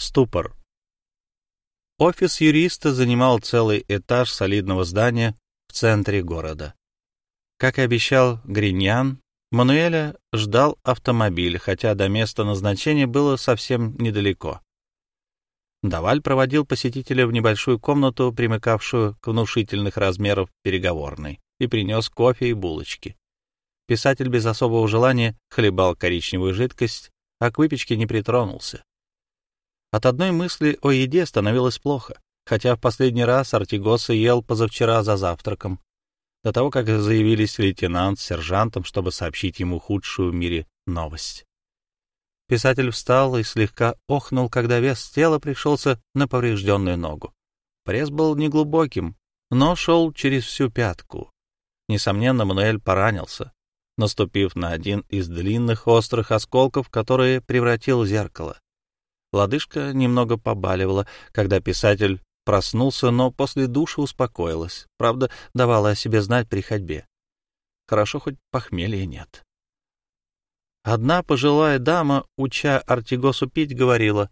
Ступор. Офис юриста занимал целый этаж солидного здания в центре города. Как и обещал Гриньян, Мануэля ждал автомобиль, хотя до места назначения было совсем недалеко. Даваль проводил посетителя в небольшую комнату, примыкавшую к внушительных размеров переговорной, и принес кофе и булочки. Писатель без особого желания хлебал коричневую жидкость, а к выпечке не притронулся. От одной мысли о еде становилось плохо, хотя в последний раз Артигоса ел позавчера за завтраком, до того, как заявились лейтенант с сержантом, чтобы сообщить ему худшую в мире новость. Писатель встал и слегка охнул, когда вес тела пришелся на поврежденную ногу. Пресс был неглубоким, но шел через всю пятку. Несомненно, Мануэль поранился, наступив на один из длинных острых осколков, которые превратил зеркало. Лодыжка немного побаливала, когда писатель проснулся, но после душа успокоилась. Правда, давала о себе знать при ходьбе. Хорошо, хоть похмелья нет. Одна пожилая дама, уча Артигосу пить, говорила,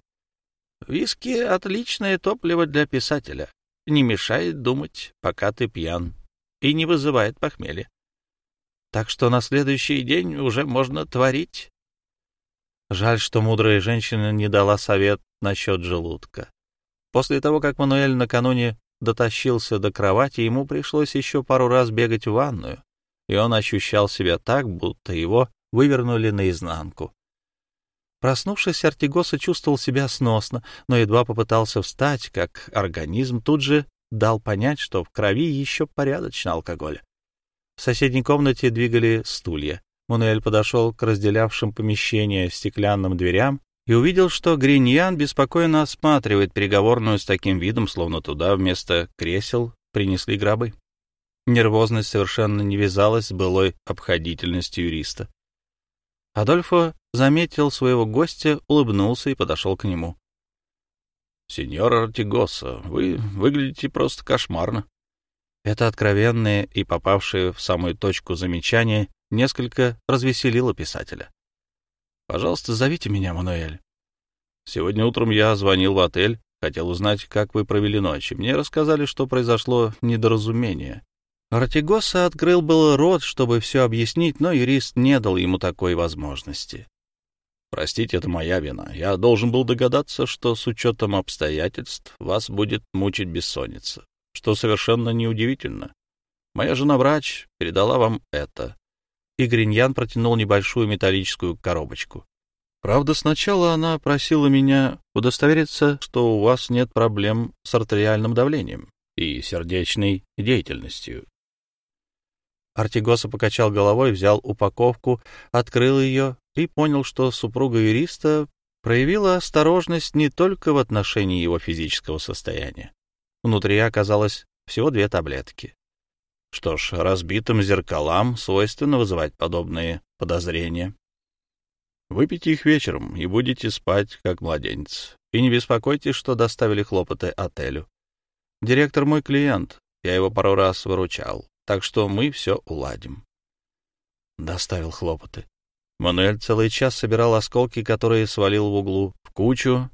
«Виски — отличное топливо для писателя. Не мешает думать, пока ты пьян, и не вызывает похмелья. Так что на следующий день уже можно творить». Жаль, что мудрая женщина не дала совет насчет желудка. После того, как Мануэль накануне дотащился до кровати, ему пришлось еще пару раз бегать в ванную, и он ощущал себя так, будто его вывернули наизнанку. Проснувшись, Артигоса чувствовал себя сносно, но едва попытался встать, как организм тут же дал понять, что в крови еще порядочно алкоголя. В соседней комнате двигали стулья. Мануэль подошел к разделявшим помещение стеклянным дверям и увидел, что Гриньян беспокойно осматривает переговорную с таким видом, словно туда вместо кресел принесли гробы. Нервозность совершенно не вязалась с былой обходительностью юриста. Адольфо заметил своего гостя, улыбнулся и подошел к нему. — Сеньор Артигоса, вы выглядите просто кошмарно. Это откровенное и попавшее в самую точку замечание несколько развеселило писателя. «Пожалуйста, зовите меня, Мануэль. Сегодня утром я звонил в отель, хотел узнать, как вы провели ночь. Мне рассказали, что произошло недоразумение. Артигоса открыл был рот, чтобы все объяснить, но юрист не дал ему такой возможности. «Простите, это моя вина. Я должен был догадаться, что с учетом обстоятельств вас будет мучить бессонница, что совершенно неудивительно. Моя жена-врач передала вам это и Гриньян протянул небольшую металлическую коробочку. Правда, сначала она просила меня удостовериться, что у вас нет проблем с артериальным давлением и сердечной деятельностью. Артигоса покачал головой, взял упаковку, открыл ее и понял, что супруга юриста проявила осторожность не только в отношении его физического состояния. Внутри оказалось всего две таблетки. Что ж, разбитым зеркалам свойственно вызывать подобные подозрения. Выпейте их вечером и будете спать, как младенец. И не беспокойтесь, что доставили хлопоты отелю. Директор мой клиент, я его пару раз выручал, так что мы все уладим. Доставил хлопоты. Мануэль целый час собирал осколки, которые свалил в углу, в кучу,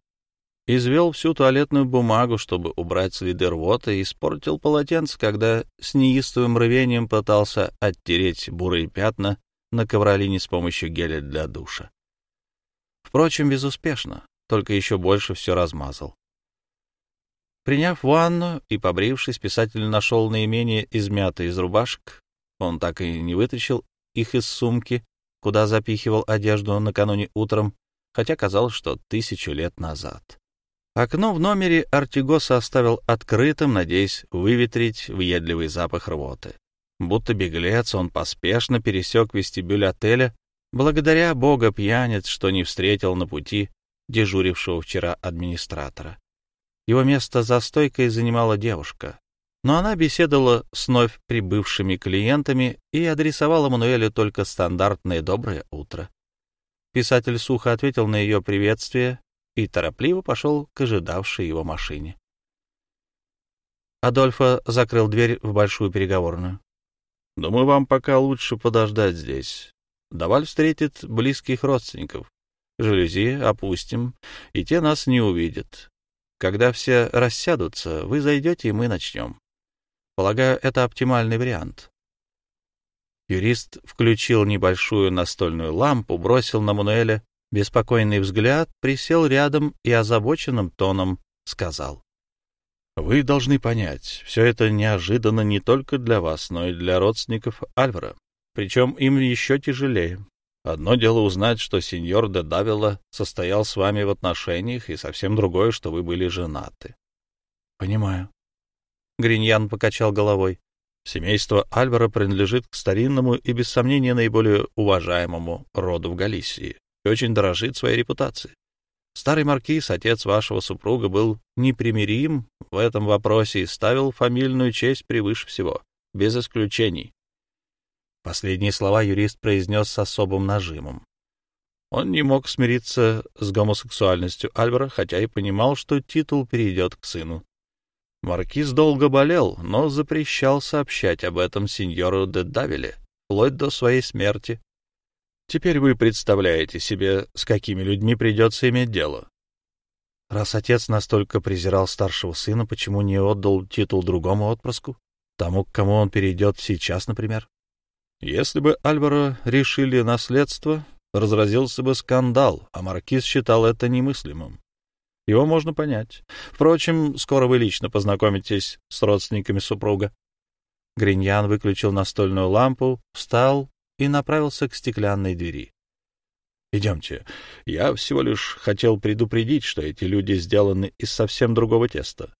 Извел всю туалетную бумагу, чтобы убрать следы рвоты, и испортил полотенце, когда с неистовым рвением пытался оттереть бурые пятна на ковролине с помощью геля для душа. Впрочем, безуспешно, только еще больше все размазал. Приняв ванну и побрившись, писатель нашел наименее измятый из рубашек. Он так и не вытащил их из сумки, куда запихивал одежду накануне утром, хотя казалось, что тысячу лет назад. Окно в номере Артигоса оставил открытым, надеясь выветрить въедливый запах рвоты. Будто беглец, он поспешно пересек вестибюль отеля, благодаря бога пьяниц, что не встретил на пути дежурившего вчера администратора. Его место за стойкой занимала девушка, но она беседовала с вновь прибывшими клиентами и адресовала Мануэлю только стандартное «доброе утро». Писатель сухо ответил на ее приветствие и торопливо пошел к ожидавшей его машине. Адольфо закрыл дверь в большую переговорную. — Думаю, вам пока лучше подождать здесь. Даваль встретит близких родственников. жалюзи опустим, и те нас не увидят. Когда все рассядутся, вы зайдете, и мы начнем. Полагаю, это оптимальный вариант. Юрист включил небольшую настольную лампу, бросил на Мануэля беспокойный взгляд, присел рядом и озабоченным тоном сказал. «Вы должны понять, все это неожиданно не только для вас, но и для родственников Альвара. Причем им еще тяжелее. Одно дело узнать, что сеньор де Давила состоял с вами в отношениях, и совсем другое, что вы были женаты». «Понимаю». Гриньян покачал головой. Семейство Альвара принадлежит к старинному и, без сомнения, наиболее уважаемому роду в Галисии и очень дорожит своей репутацией. Старый маркиз, отец вашего супруга, был непримирим в этом вопросе и ставил фамильную честь превыше всего, без исключений. Последние слова юрист произнес с особым нажимом. Он не мог смириться с гомосексуальностью Альвара, хотя и понимал, что титул перейдет к сыну. Маркиз долго болел, но запрещал сообщать об этом сеньору де Давиле, вплоть до своей смерти. Теперь вы представляете себе, с какими людьми придется иметь дело. Раз отец настолько презирал старшего сына, почему не отдал титул другому отпрыску? Тому, к кому он перейдет сейчас, например? Если бы Альваро решили наследство, разразился бы скандал, а маркиз считал это немыслимым. Его можно понять. Впрочем, скоро вы лично познакомитесь с родственниками супруга. Гриньян выключил настольную лампу, встал и направился к стеклянной двери. «Идемте. Я всего лишь хотел предупредить, что эти люди сделаны из совсем другого теста.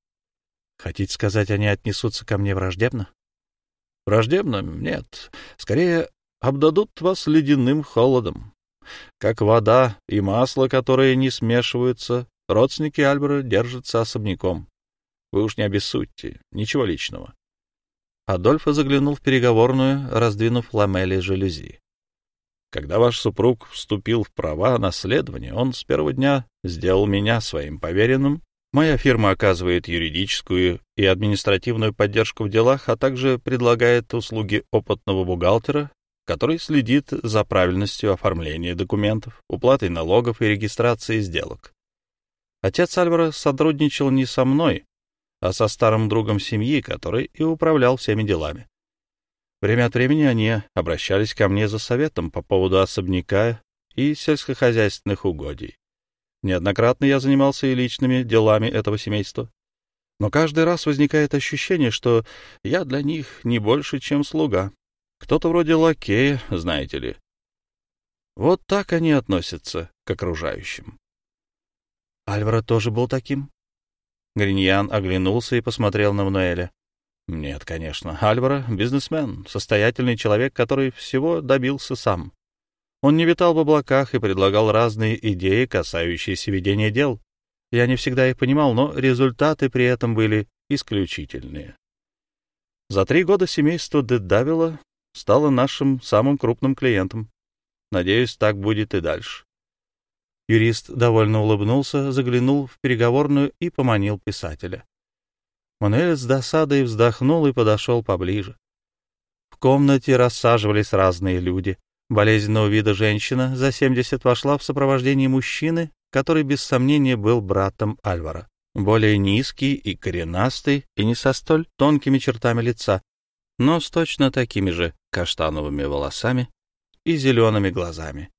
Хотите сказать, они отнесутся ко мне враждебно?» «Враждебно? Нет. Скорее, обдадут вас ледяным холодом. Как вода и масло, которые не смешиваются, Родственники Альбера держатся особняком. Вы уж не обессудьте, ничего личного. Адольфо заглянул в переговорную, раздвинув ламели жалюзи. Когда ваш супруг вступил в права наследования, он с первого дня сделал меня своим поверенным. Моя фирма оказывает юридическую и административную поддержку в делах, а также предлагает услуги опытного бухгалтера, который следит за правильностью оформления документов, уплатой налогов и регистрацией сделок. Отец Альвара сотрудничал не со мной, а со старым другом семьи, который и управлял всеми делами. Время от времени они обращались ко мне за советом по поводу особняка и сельскохозяйственных угодий. Неоднократно я занимался и личными делами этого семейства. Но каждый раз возникает ощущение, что я для них не больше, чем слуга. Кто-то вроде лакея, знаете ли. Вот так они относятся к окружающим. Альваро тоже был таким? Гриньян оглянулся и посмотрел на Мануэля. Нет, конечно. Альваро — бизнесмен, состоятельный человек, который всего добился сам. Он не витал в облаках и предлагал разные идеи, касающиеся ведения дел. Я не всегда их понимал, но результаты при этом были исключительные. За три года семейство Дедавила стало нашим самым крупным клиентом. Надеюсь, так будет и дальше. Юрист довольно улыбнулся, заглянул в переговорную и поманил писателя. Мануэль с досадой вздохнул и подошел поближе. В комнате рассаживались разные люди. Болезненного вида женщина за семьдесят вошла в сопровождении мужчины, который без сомнения был братом Альвара. Более низкий и коренастый, и не со столь тонкими чертами лица, но с точно такими же каштановыми волосами и зелеными глазами.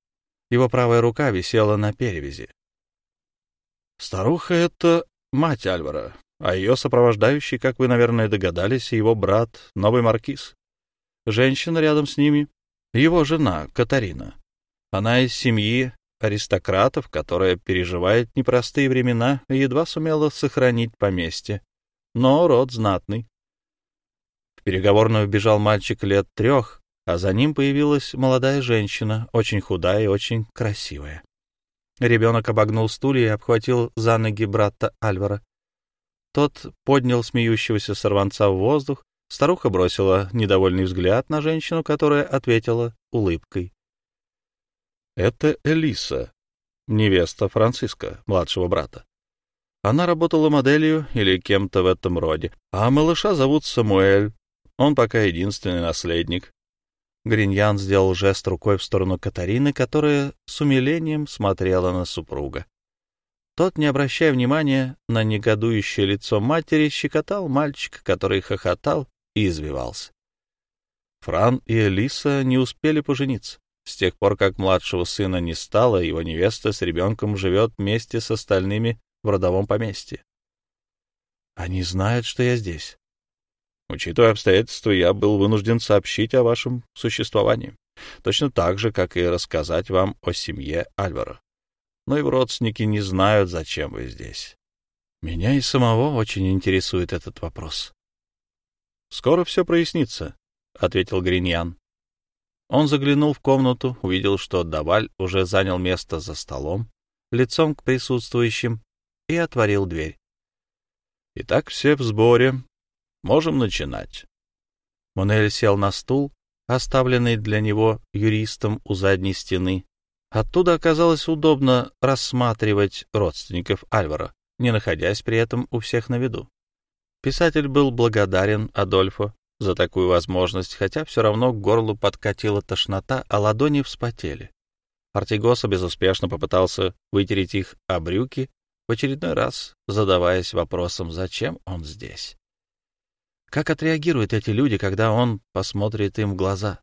Его правая рука висела на перевязи. Старуха — это мать Альвара, а ее сопровождающий, как вы, наверное, догадались, его брат, новый маркиз. Женщина рядом с ними — его жена, Катарина. Она из семьи аристократов, которая переживает непростые времена и едва сумела сохранить поместье. Но род знатный. В переговорную бежал мальчик лет трех, а за ним появилась молодая женщина, очень худая и очень красивая. Ребенок обогнул стулья и обхватил за ноги брата Альвара. Тот поднял смеющегося сорванца в воздух, старуха бросила недовольный взгляд на женщину, которая ответила улыбкой. — Это Элиса, невеста Франциска, младшего брата. Она работала моделью или кем-то в этом роде, а малыша зовут Самуэль. Он пока единственный наследник. Гриньян сделал жест рукой в сторону Катарины, которая с умилением смотрела на супруга. Тот, не обращая внимания на негодующее лицо матери, щекотал мальчика, который хохотал и извивался. Фран и Элиса не успели пожениться. С тех пор, как младшего сына не стало, его невеста с ребенком живет вместе с остальными в родовом поместье. Они знают, что я здесь. Учитывая обстоятельства, я был вынужден сообщить о вашем существовании. Точно так же, как и рассказать вам о семье Альвара. Но его родственники не знают, зачем вы здесь. Меня и самого очень интересует этот вопрос. «Скоро все прояснится», — ответил Гриньян. Он заглянул в комнату, увидел, что Даваль уже занял место за столом, лицом к присутствующим, и отворил дверь. «Итак, все в сборе. Можем начинать». Монель сел на стул, оставленный для него юристом у задней стены. Оттуда оказалось удобно рассматривать родственников Альвара, не находясь при этом у всех на виду. Писатель был благодарен Адольфо за такую возможность, хотя все равно к горлу подкатила тошнота, а ладони вспотели. Артигоса безуспешно попытался вытереть их о брюки, в очередной раз задаваясь вопросом, зачем он здесь. Как отреагируют эти люди, когда он посмотрит им в глаза?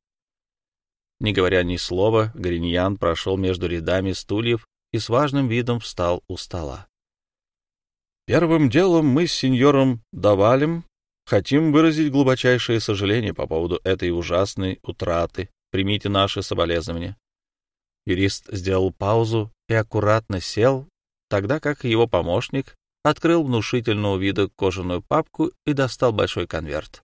Не говоря ни слова, Гриньян прошел между рядами стульев и с важным видом встал у стола. «Первым делом мы с сеньором Давалем Хотим выразить глубочайшее сожаление по поводу этой ужасной утраты. Примите наши соболезнования. Юрист сделал паузу и аккуратно сел, тогда как его помощник открыл внушительного вида кожаную папку и достал большой конверт.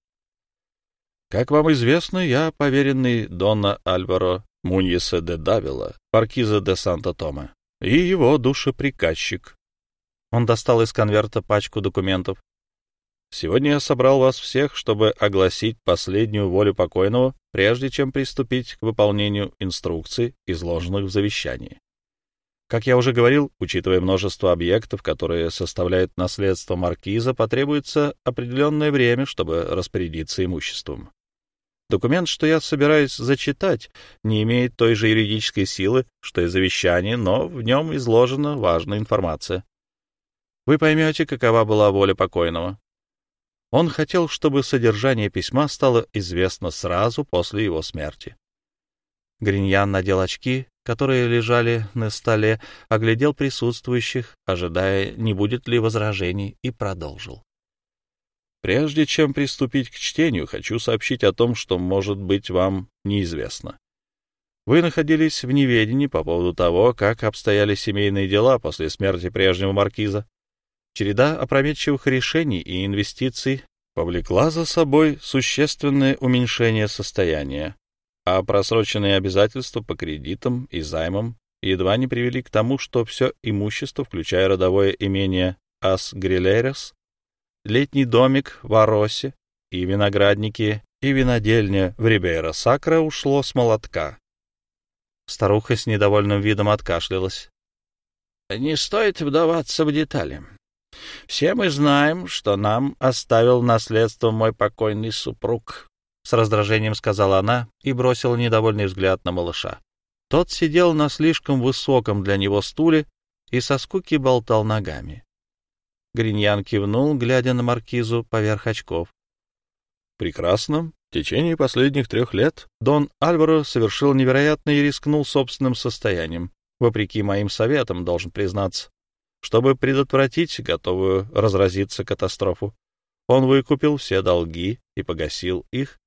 Как вам известно, я поверенный Дона Альваро Муньеса де Давила, маркиза де Санта-Тома, и его душеприказчик. Он достал из конверта пачку документов, Сегодня я собрал вас всех, чтобы огласить последнюю волю покойного, прежде чем приступить к выполнению инструкций, изложенных в завещании. Как я уже говорил, учитывая множество объектов, которые составляют наследство маркиза, потребуется определенное время, чтобы распорядиться имуществом. Документ, что я собираюсь зачитать, не имеет той же юридической силы, что и завещание, но в нем изложена важная информация. Вы поймете, какова была воля покойного. Он хотел, чтобы содержание письма стало известно сразу после его смерти. Гриньян надел очки, которые лежали на столе, оглядел присутствующих, ожидая, не будет ли возражений, и продолжил. Прежде чем приступить к чтению, хочу сообщить о том, что, может быть, вам неизвестно. Вы находились в неведении по поводу того, как обстояли семейные дела после смерти прежнего маркиза. Череда опрометчивых решений и инвестиций повлекла за собой существенное уменьшение состояния, а просроченные обязательства по кредитам и займам едва не привели к тому, что все имущество, включая родовое имение Ас Грилерес, летний домик в Аросе и виноградники и винодельня в Рибейро Сакра ушло с молотка. Старуха с недовольным видом откашлялась. — Не стоит вдаваться в детали. Все мы знаем, что нам оставил наследство мой покойный супруг, — с раздражением сказала она и бросила недовольный взгляд на малыша. Тот сидел на слишком высоком для него стуле и со скуки болтал ногами. Гриньян кивнул, глядя на маркизу поверх очков. — Прекрасно. В течение последних трех лет Дон Альваро совершил невероятно и рискнул собственным состоянием. Вопреки моим советам, должен признаться чтобы предотвратить готовую разразиться катастрофу. Он выкупил все долги и погасил их,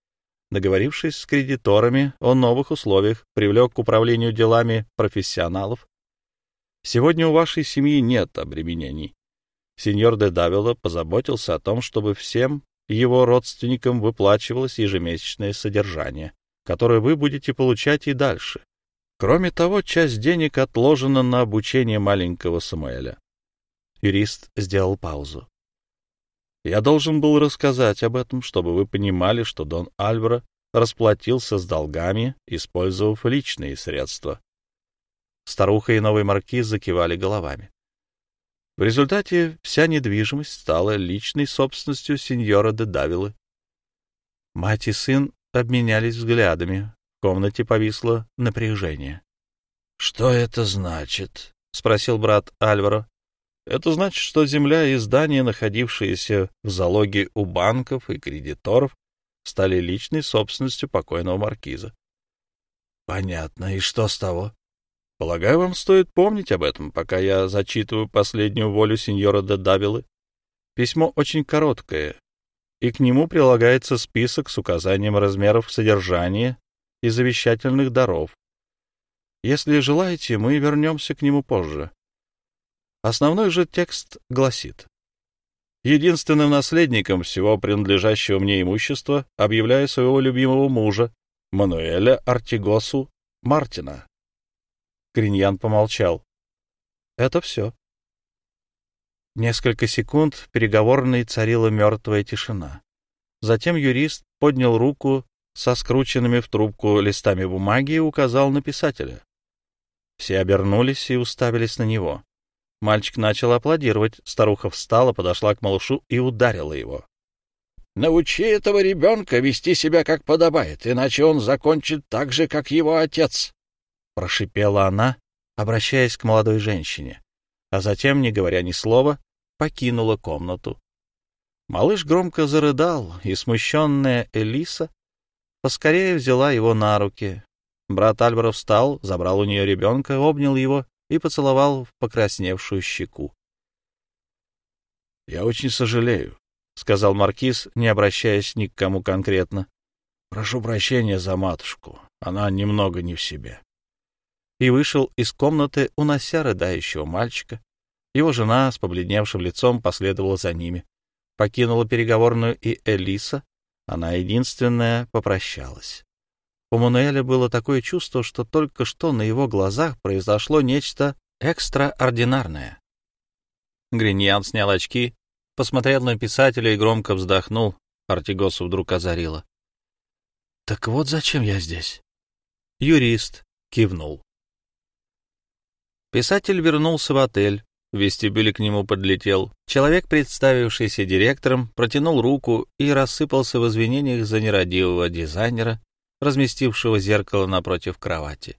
договорившись с кредиторами о новых условиях, привлек к управлению делами профессионалов. Сегодня у вашей семьи нет обременений. Сеньор де Давило позаботился о том, чтобы всем его родственникам выплачивалось ежемесячное содержание, которое вы будете получать и дальше. Кроме того, часть денег отложена на обучение маленького Самуэля. Юрист сделал паузу. Я должен был рассказать об этом, чтобы вы понимали, что Дон Альваро расплатился с долгами, использовав личные средства. Старуха и новый маркиз закивали головами. В результате вся недвижимость стала личной собственностью сеньора де Давилы. Мать и сын обменялись взглядами. В комнате повисло напряжение. «Что это значит?» — спросил брат Альваро. «Это значит, что земля и здания, находившиеся в залоге у банков и кредиторов, стали личной собственностью покойного маркиза». «Понятно. И что с того?» «Полагаю, вам стоит помнить об этом, пока я зачитываю последнюю волю сеньора де Давилы. Письмо очень короткое, и к нему прилагается список с указанием размеров содержания и завещательных даров. Если желаете, мы вернемся к нему позже. Основной же текст гласит. Единственным наследником всего принадлежащего мне имущества объявляю своего любимого мужа, Мануэля Артигосу Мартина. Гриньян помолчал. Это все. Несколько секунд в переговорной царила мертвая тишина. Затем юрист поднял руку со скрученными в трубку листами бумаги и указал на писателя. Все обернулись и уставились на него. Мальчик начал аплодировать, старуха встала, подошла к малышу и ударила его. — Научи этого ребенка вести себя как подобает, иначе он закончит так же, как его отец, — прошипела она, обращаясь к молодой женщине, а затем, не говоря ни слова, покинула комнату. Малыш громко зарыдал, и смущенная Элиса поскорее взяла его на руки, Брат Альваро встал, забрал у нее ребенка, обнял его и поцеловал в покрасневшую щеку. — Я очень сожалею, — сказал Маркиз, не обращаясь ни к кому конкретно. — Прошу прощения за матушку, она немного не в себе. И вышел из комнаты, унося рыдающего мальчика. Его жена с побледневшим лицом последовала за ними. Покинула переговорную и Элиса, она единственная попрощалась. У Мануэля было такое чувство, что только что на его глазах произошло нечто экстраординарное. Гриньян снял очки, посмотрел на писателя и громко вздохнул. Артигосу вдруг озарило. — Так вот зачем я здесь? Юрист кивнул. Писатель вернулся в отель. В вестибюле к нему подлетел. Человек, представившийся директором, протянул руку и рассыпался в извинениях за нерадивого дизайнера, разместившего зеркало напротив кровати,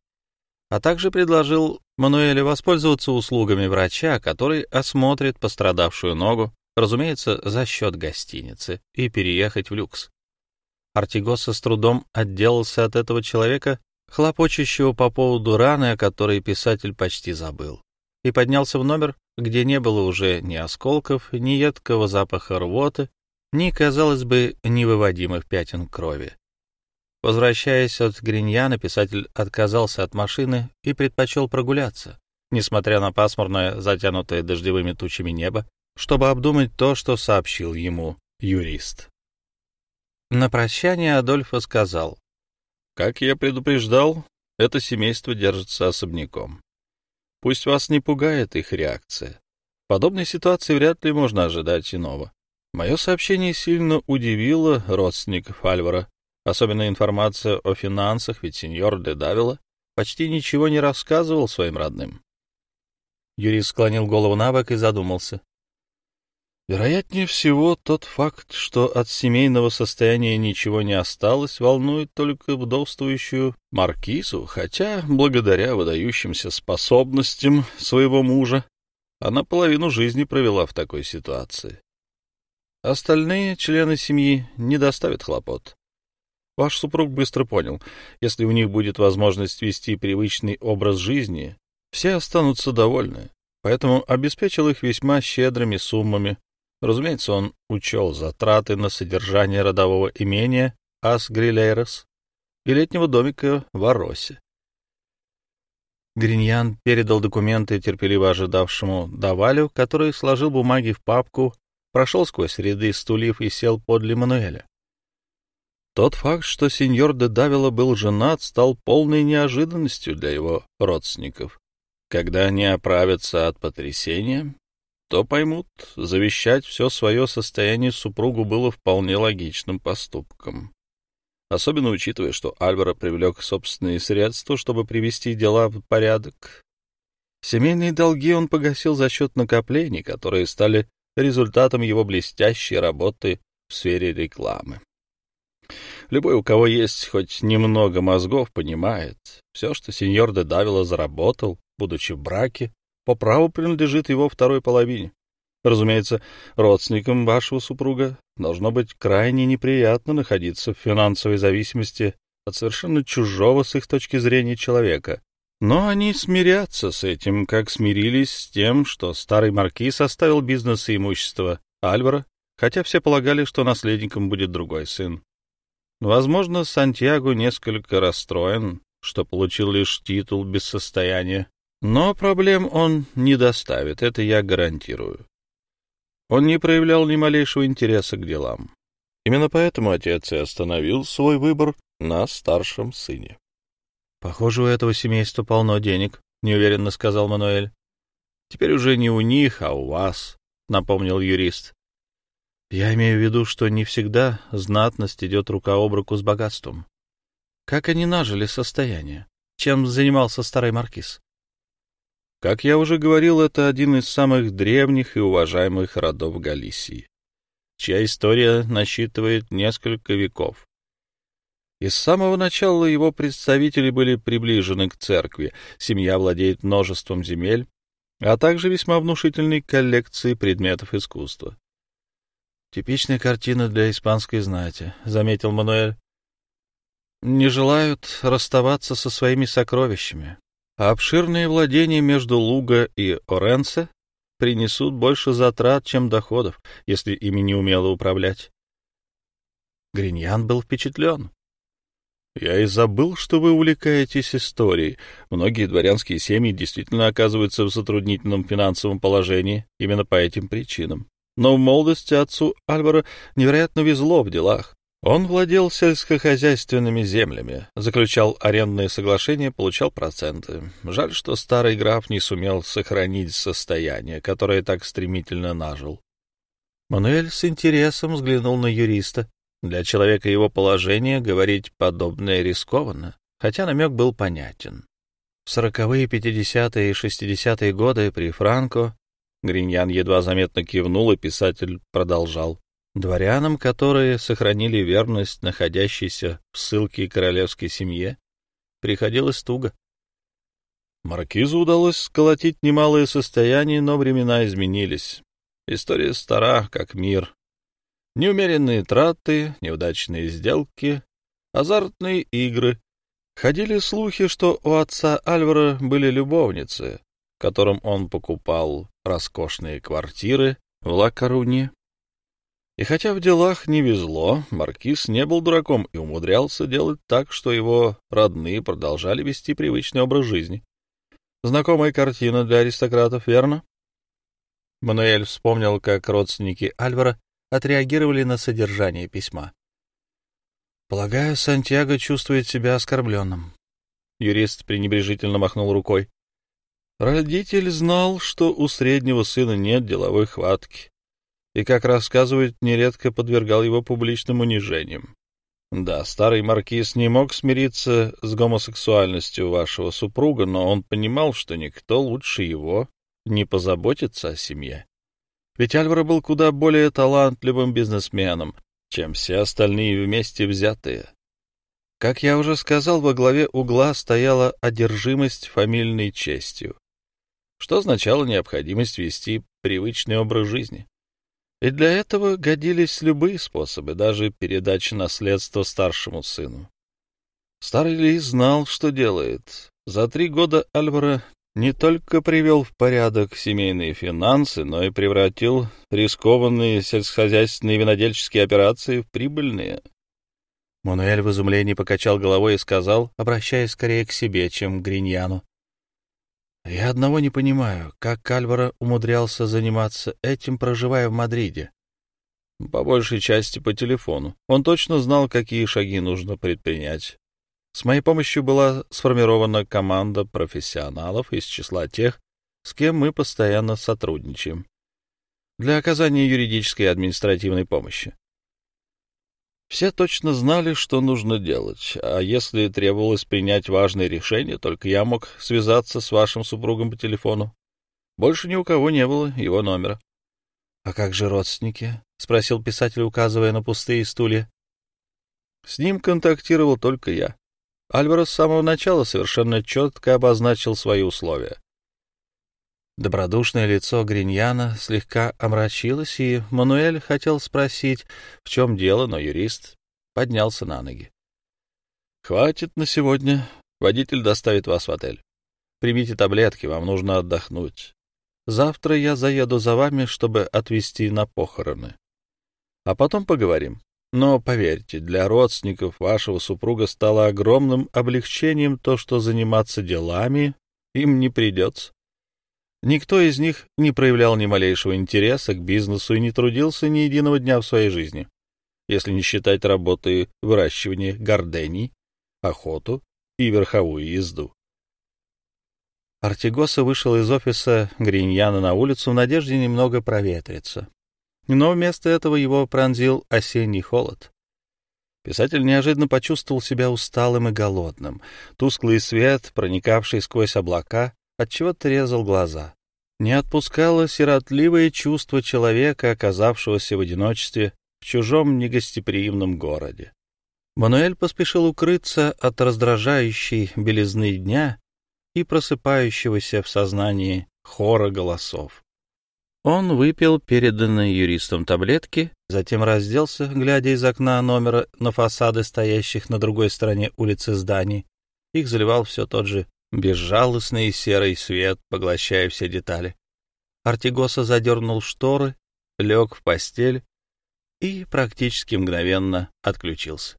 а также предложил Мануэле воспользоваться услугами врача, который осмотрит пострадавшую ногу, разумеется, за счет гостиницы, и переехать в люкс. Артигоса с трудом отделался от этого человека, хлопочущего по поводу раны, о которой писатель почти забыл, и поднялся в номер, где не было уже ни осколков, ни едкого запаха рвоты, ни, казалось бы, невыводимых пятен крови. Возвращаясь от Гриньяна, писатель отказался от машины и предпочел прогуляться, несмотря на пасмурное, затянутое дождевыми тучами небо, чтобы обдумать то, что сообщил ему юрист. На прощание Адольфо сказал, «Как я предупреждал, это семейство держится особняком. Пусть вас не пугает их реакция. В подобной ситуации вряд ли можно ожидать иного. Мое сообщение сильно удивило родственников Альвара, Особенно информация о финансах, ведь сеньор де Давила почти ничего не рассказывал своим родным. Юрий склонил голову на бок и задумался. Вероятнее всего, тот факт, что от семейного состояния ничего не осталось, волнует только вдовствующую маркизу, хотя, благодаря выдающимся способностям своего мужа, она половину жизни провела в такой ситуации. Остальные члены семьи не доставят хлопот. Ваш супруг быстро понял, если у них будет возможность вести привычный образ жизни, все останутся довольны, поэтому обеспечил их весьма щедрыми суммами. Разумеется, он учел затраты на содержание родового имения Ас-Грилейрос и летнего домика в Оросе. Гриньян передал документы терпеливо ожидавшему Давалю, который сложил бумаги в папку, прошел сквозь ряды стульев и сел подле Мануэля. Тот факт, что сеньор де Давила был женат, стал полной неожиданностью для его родственников. Когда они оправятся от потрясения, то поймут, завещать все свое состояние супругу было вполне логичным поступком. Особенно учитывая, что Альваро привлек собственные средства, чтобы привести дела в порядок. Семейные долги он погасил за счет накоплений, которые стали результатом его блестящей работы в сфере рекламы. Любой, у кого есть хоть немного мозгов, понимает, все, что сеньор де Давила заработал, будучи в браке, по праву принадлежит его второй половине. Разумеется, родственникам вашего супруга должно быть крайне неприятно находиться в финансовой зависимости от совершенно чужого с их точки зрения человека. Но они смирятся с этим, как смирились с тем, что старый маркиз оставил бизнес и имущество Альвара, хотя все полагали, что наследником будет другой сын. Возможно, Сантьяго несколько расстроен, что получил лишь титул без состояния, но проблем он не доставит, это я гарантирую. Он не проявлял ни малейшего интереса к делам. Именно поэтому отец и остановил свой выбор на старшем сыне. — Похоже, у этого семейства полно денег, — неуверенно сказал Мануэль. — Теперь уже не у них, а у вас, — напомнил юрист. — Я имею в виду, что не всегда знатность идет рука об руку с богатством. Как они нажили состояние? Чем занимался старый маркиз? Как я уже говорил, это один из самых древних и уважаемых родов Галисии, чья история насчитывает несколько веков. И с самого начала его представители были приближены к церкви, семья владеет множеством земель, а также весьма внушительной коллекцией предметов искусства. «Типичная картина для испанской знати», — заметил Мануэль. «Не желают расставаться со своими сокровищами, а обширные владения между Луга и Оренце принесут больше затрат, чем доходов, если ими не умело управлять. Гриньян был впечатлен. Я и забыл, что вы увлекаетесь историей. Многие дворянские семьи действительно оказываются в затруднительном финансовом положении именно по этим причинам. Но в молодости отцу Альвара невероятно везло в делах. Он владел сельскохозяйственными землями, заключал арендные соглашения, получал проценты. Жаль, что старый граф не сумел сохранить состояние, которое так стремительно нажил. Мануэль с интересом взглянул на юриста. Для человека его положения говорить подобное рискованно, хотя намек был понятен. В сороковые, пятидесятые и шестидесятые годы при Франко Гриньян едва заметно кивнул, и писатель продолжал. Дворянам, которые сохранили верность находящейся в ссылке королевской семье, приходилось туго. Маркизу удалось сколотить немалое состояние, но времена изменились. История стара, как мир. Неумеренные траты, неудачные сделки, азартные игры. Ходили слухи, что у отца Альвара были любовницы, которым он покупал роскошные квартиры в Ла-Коруне и хотя в делах не везло, маркиз не был дураком и умудрялся делать так, что его родные продолжали вести привычный образ жизни. Знакомая картина для аристократов, верно? Мануэль вспомнил, как родственники Альвара отреагировали на содержание письма. «Полагаю, Сантьяго чувствует себя оскорбленным». Юрист пренебрежительно махнул рукой. Родитель знал, что у среднего сына нет деловой хватки, и, как рассказывают, нередко подвергал его публичным унижениям. Да, старый маркиз не мог смириться с гомосексуальностью вашего супруга, но он понимал, что никто лучше его не позаботится о семье. Ведь Альваро был куда более талантливым бизнесменом, чем все остальные вместе взятые. Как я уже сказал, во главе угла стояла одержимость фамильной честью, что означало необходимость вести привычный образ жизни. И для этого годились любые способы, даже передача наследства старшему сыну. Старый Ли знал, что делает. За три года Альвара не только привел в порядок семейные финансы, но и превратил рискованные сельскохозяйственные винодельческие операции в прибыльные. Мануэль в изумлении покачал головой и сказал, обращаясь скорее к себе, чем к Гриньяну. Я одного не понимаю, как Кальвара умудрялся заниматься этим, проживая в Мадриде. По большей части по телефону. Он точно знал, какие шаги нужно предпринять. С моей помощью была сформирована команда профессионалов из числа тех, с кем мы постоянно сотрудничаем, для оказания юридической и административной помощи. Все точно знали, что нужно делать, а если требовалось принять важное решение, только я мог связаться с вашим супругом по телефону. Больше ни у кого не было его номера. — А как же родственники? — спросил писатель, указывая на пустые стулья. С ним контактировал только я. Альварес с самого начала совершенно четко обозначил свои условия. Добродушное лицо Гриньяна слегка омрачилось, и Мануэль хотел спросить, в чем дело, но юрист поднялся на ноги. — Хватит на сегодня. Водитель доставит вас в отель. Примите таблетки, вам нужно отдохнуть. Завтра я заеду за вами, чтобы отвезти на похороны. А потом поговорим. Но поверьте, для родственников вашего супруга стало огромным облегчением то, что заниматься делами им не придется. Никто из них не проявлял ни малейшего интереса к бизнесу и не трудился ни единого дня в своей жизни, если не считать работы выращивания гордений, охоту и верховую езду. Артигоса вышел из офиса Гриньяна на улицу в надежде немного проветриться. Но вместо этого его пронзил осенний холод. Писатель неожиданно почувствовал себя усталым и голодным. Тусклый свет, проникавший сквозь облака, отчего трезал глаза. Не отпускало сиротливое чувство человека, оказавшегося в одиночестве в чужом негостеприимном городе. Мануэль поспешил укрыться от раздражающей белизны дня и просыпающегося в сознании хора голосов. Он выпил переданные юристом таблетки, затем разделся, глядя из окна номера на фасады стоящих на другой стороне улицы зданий. Их заливал все тот же безжалостный серый свет, поглощая все детали. Артигоса задернул шторы, лег в постель и практически мгновенно отключился.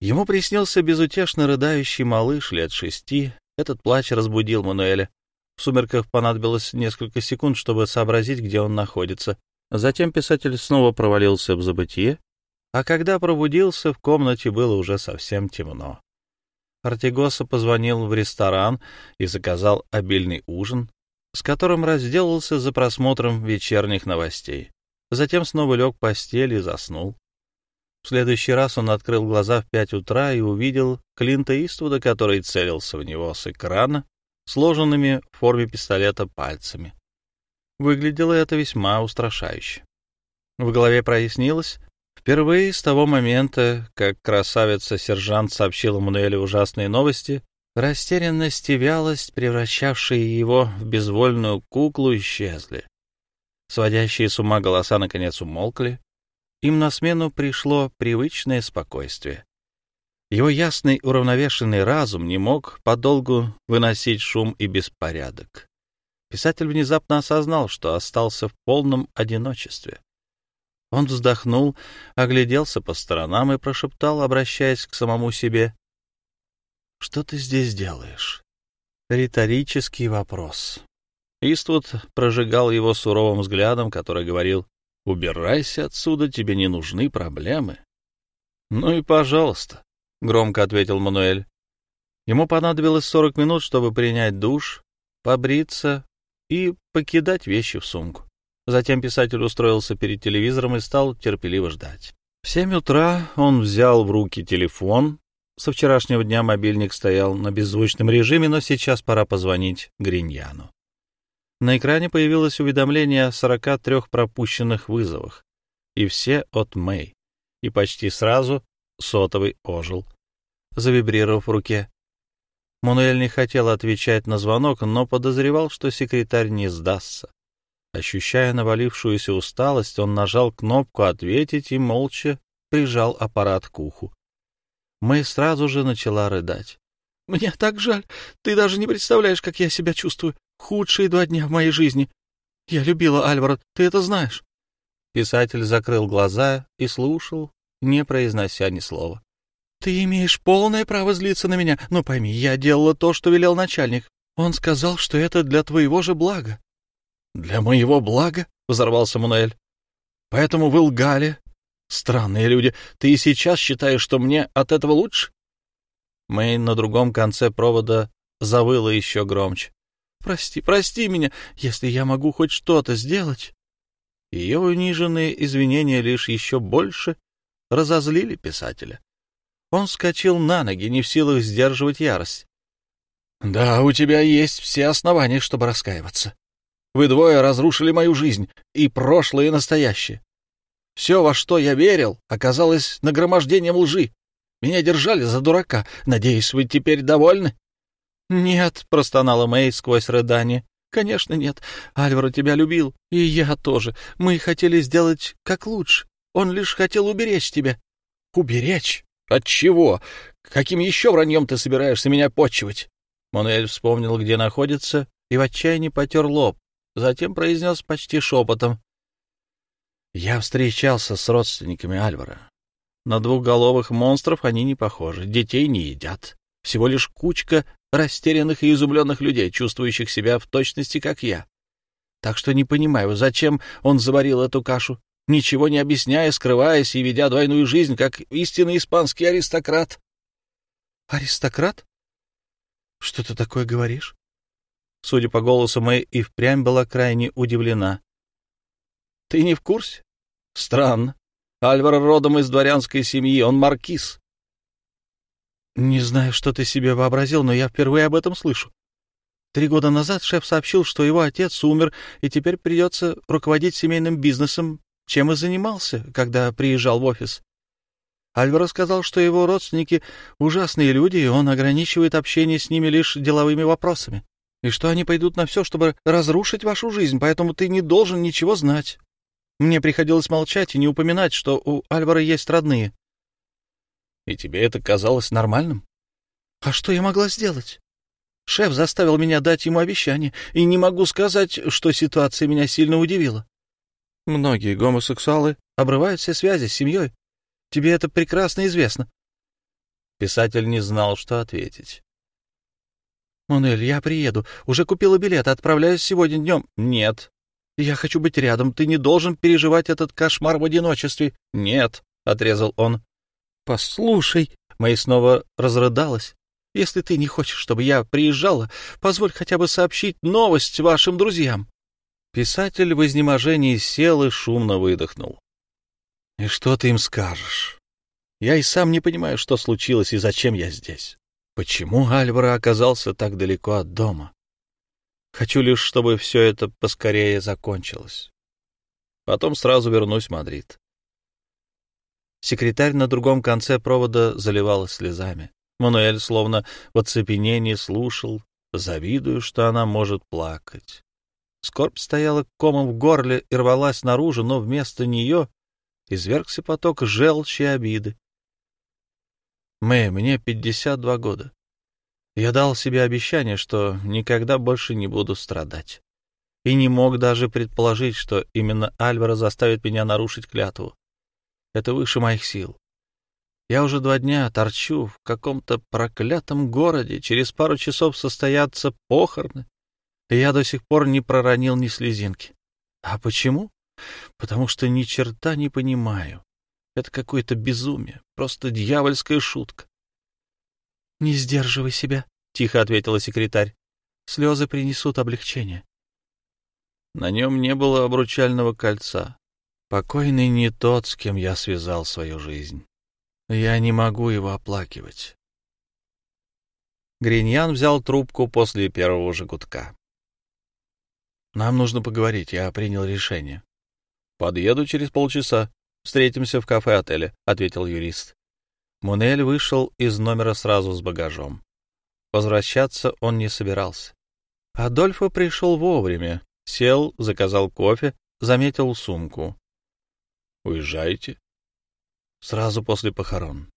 Ему приснился безутешно рыдающий малыш лет шести. Этот плач разбудил Мануэля. В сумерках понадобилось несколько секунд, чтобы сообразить, где он находится. Затем писатель снова провалился в забытие, а когда пробудился, в комнате было уже совсем темно. Артигоса позвонил в ресторан и заказал обильный ужин, с которым разделался за просмотром вечерних новостей. Затем снова лег в постель и заснул. В следующий раз он открыл глаза в пять утра и увидел Клинта Иствуда, который целился в него с экрана, сложенными в форме пистолета пальцами. Выглядело это весьма устрашающе. В голове прояснилось, Впервые с того момента, как красавица-сержант сообщила Мануэлю ужасные новости, растерянность и вялость, превращавшие его в безвольную куклу, исчезли. Сводящие с ума голоса наконец умолкли. Им на смену пришло привычное спокойствие. Его ясный, уравновешенный разум не мог подолгу выносить шум и беспорядок. Писатель внезапно осознал, что остался в полном одиночестве. Он вздохнул, огляделся по сторонам и прошептал, обращаясь к самому себе. — Что ты здесь делаешь? Риторический вопрос. Иствуд прожигал его суровым взглядом, который говорил, «Убирайся отсюда, тебе не нужны проблемы». «Ну и пожалуйста», — громко ответил Мануэль. Ему понадобилось сорок минут, чтобы принять душ, побриться и покидать вещи в сумку. Затем писатель устроился перед телевизором и стал терпеливо ждать. В семь утра он взял в руки телефон. Со вчерашнего дня мобильник стоял на беззвучном режиме, но сейчас пора позвонить Гриньяну. На экране появилось уведомление о 43 пропущенных вызовах, и все от Мэй. И почти сразу сотовый ожил, завибрировав в руке. Мануэль не хотел отвечать на звонок, но подозревал, что секретарь не сдастся. Ощущая навалившуюся усталость, он нажал кнопку «Ответить» и молча прижал аппарат к уху. Мэй сразу же начала рыдать. — Мне так жаль. Ты даже не представляешь, как я себя чувствую. Худшие два дня в моей жизни. Я любила Альвара, ты это знаешь. Писатель закрыл глаза и слушал, не произнося ни слова. — Ты имеешь полное право злиться на меня, но пойми, я делала то, что велел начальник. Он сказал, что это для твоего же блага. Для моего блага? — взорвался Мануэль. — Поэтому вы лгали. Странные люди. Ты и сейчас считаешь, что мне от этого лучше? Мэй на другом конце провода завыла еще громче. — Прости, прости меня, если я могу хоть что-то сделать. Ее униженные извинения лишь еще больше разозлили писателя. Он вскочил на ноги, не в силах сдерживать ярость. — Да, у тебя есть все основания, чтобы раскаиваться. Вы двое разрушили мою жизнь, и прошлое, и настоящее. Все, во что я верил, оказалось нагромождением лжи. Меня держали за дурака. Надеюсь, вы теперь довольны? — Нет, — простонала Мэй сквозь рыдание. — Конечно, нет. Альваро тебя любил, и я тоже. Мы хотели сделать как лучше. Он лишь хотел уберечь тебя. — Уберечь? От чего? Каким еще враньем ты собираешься меня почивать? Мануэль вспомнил, где находится, и в отчаянии потер лоб. Затем произнес почти шепотом. — Я встречался с родственниками Альвара. На двухголовых монстров они не похожи, детей не едят. Всего лишь кучка растерянных и изумленных людей, чувствующих себя в точности, как я. Так что не понимаю, зачем он заварил эту кашу, ничего не объясняя, скрываясь и ведя двойную жизнь, как истинный испанский аристократ. — Аристократ? Что ты такое говоришь? Судя по голосу, Мэй и впрямь была крайне удивлена. — Ты не в курсе? Странно. Альваро родом из дворянской семьи, он маркиз. Не знаю, что ты себе вообразил, но я впервые об этом слышу. Три года назад шеф сообщил, что его отец умер, и теперь придется руководить семейным бизнесом, чем и занимался, когда приезжал в офис. Альваро сказал, что его родственники — ужасные люди, и он ограничивает общение с ними лишь деловыми вопросами, и что они пойдут на все, чтобы разрушить вашу жизнь, поэтому ты не должен ничего знать. Мне приходилось молчать и не упоминать, что у Альвара есть родные. — И тебе это казалось нормальным? — А что я могла сделать? Шеф заставил меня дать ему обещание, и не могу сказать, что ситуация меня сильно удивила. Многие гомосексуалы обрывают все связи с семьей. Тебе это прекрасно известно. Писатель не знал, что ответить. — Мануэль, я приеду. Уже купила билет, отправляюсь сегодня днем. — Нет, я хочу быть рядом. Ты не должен переживать этот кошмар в одиночестве. — Нет, — отрезал он. — Послушай, Мэй снова разрыдалась. Если ты не хочешь, чтобы я приезжала, позволь хотя бы сообщить новость вашим друзьям. Писатель в изнеможении сел и шумно выдохнул. — И что ты им скажешь? Я и сам не понимаю, что случилось и зачем я здесь. Почему Альвара оказался так далеко от дома? Хочу лишь, чтобы все это поскорее закончилось. Потом сразу вернусь в Мадрид. Секретарь на другом конце провода заливалась слезами. Мануэль словно в оцепенении слушал, завидуя, что она может плакать. Скорбь стояла комом в горле и рвалась наружу, но вместо нее извергся поток желчи и обиды. «Мэй, мне пятьдесят два года. Я дал себе обещание, что никогда больше не буду страдать. И не мог даже предположить, что именно Альвара заставит меня нарушить клятву. Это выше моих сил. Я уже два дня торчу в каком-то проклятом городе, через пару часов состоятся похороны, и я до сих пор не проронил ни слезинки. А почему? Потому что ни черта не понимаю. Это какое-то безумие, просто дьявольская шутка. «Не сдерживай себя», — тихо ответила секретарь. «Слезы принесут облегчение». На нем не было обручального кольца. Покойный не тот, с кем я связал свою жизнь. Я не могу его оплакивать. Гриньян взял трубку после первого же. «Нам нужно поговорить, я принял решение». «Подъеду через полчаса. Встретимся в кафе отеля», — ответил юрист. Мунель вышел из номера сразу с багажом. Возвращаться он не собирался. Адольфо пришел вовремя, сел, заказал кофе, заметил сумку. «Уезжаете?» «Сразу после похорон».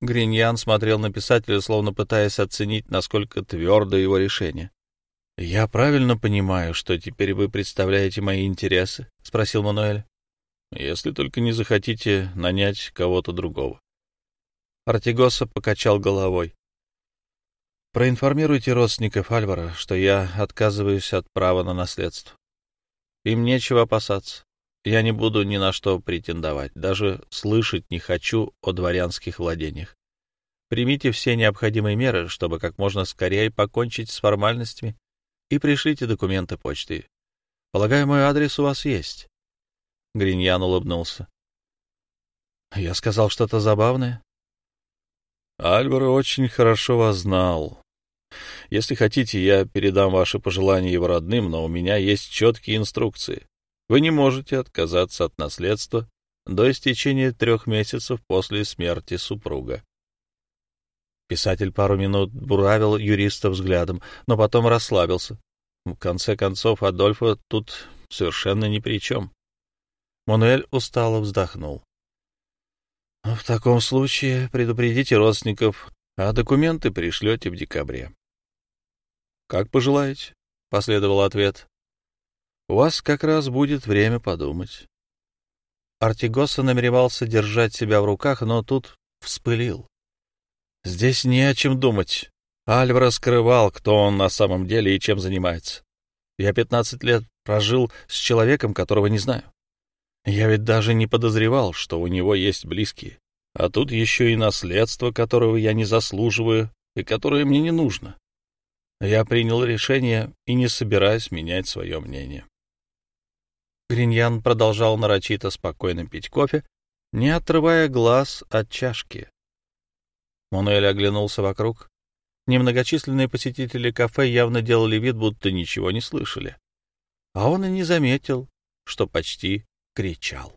Гриньян смотрел на писателя, словно пытаясь оценить, насколько твердо его решение. «Я правильно понимаю, что теперь вы представляете мои интересы?» — спросил Мануэль. «Если только не захотите нанять кого-то другого». Артигоса покачал головой. «Проинформируйте родственников Альвара, что я отказываюсь от права на наследство. Им нечего опасаться. Я не буду ни на что претендовать, даже слышать не хочу о дворянских владениях. Примите все необходимые меры, чтобы как можно скорее покончить с формальностями, и пришлите документы почтой. Полагаю, мой адрес у вас есть». Гриньян улыбнулся. «Я сказал что-то забавное?» Альваро очень хорошо вас знал. Если хотите, я передам ваши пожелания его родным, но у меня есть четкие инструкции. Вы не можете отказаться от наследства до истечения трех месяцев после смерти супруга. Писатель пару минут буравил юриста взглядом, но потом расслабился. В конце концов, Адольфо тут совершенно ни при чем. Мануэль устало вздохнул. — В таком случае предупредите родственников, а документы пришлете в декабре. — Как пожелаете, — последовал ответ. — У вас как раз будет время подумать. Артигоса намеревался держать себя в руках, но тут вспылил. Здесь не о чем думать. Альваро скрывал, кто он на самом деле и чем занимается. Я пятнадцать лет прожил с человеком, которого не знаю. Я ведь даже не подозревал, что у него есть близкие. А тут еще и наследство, которого я не заслуживаю и которое мне не нужно. Я принял решение и не собираюсь менять свое мнение. Гриньян продолжал нарочито спокойно пить кофе, не отрывая глаз от чашки. Мануэль оглянулся вокруг. Немногочисленные посетители кафе явно делали вид, будто ничего не слышали. А он и не заметил, что почти кричал.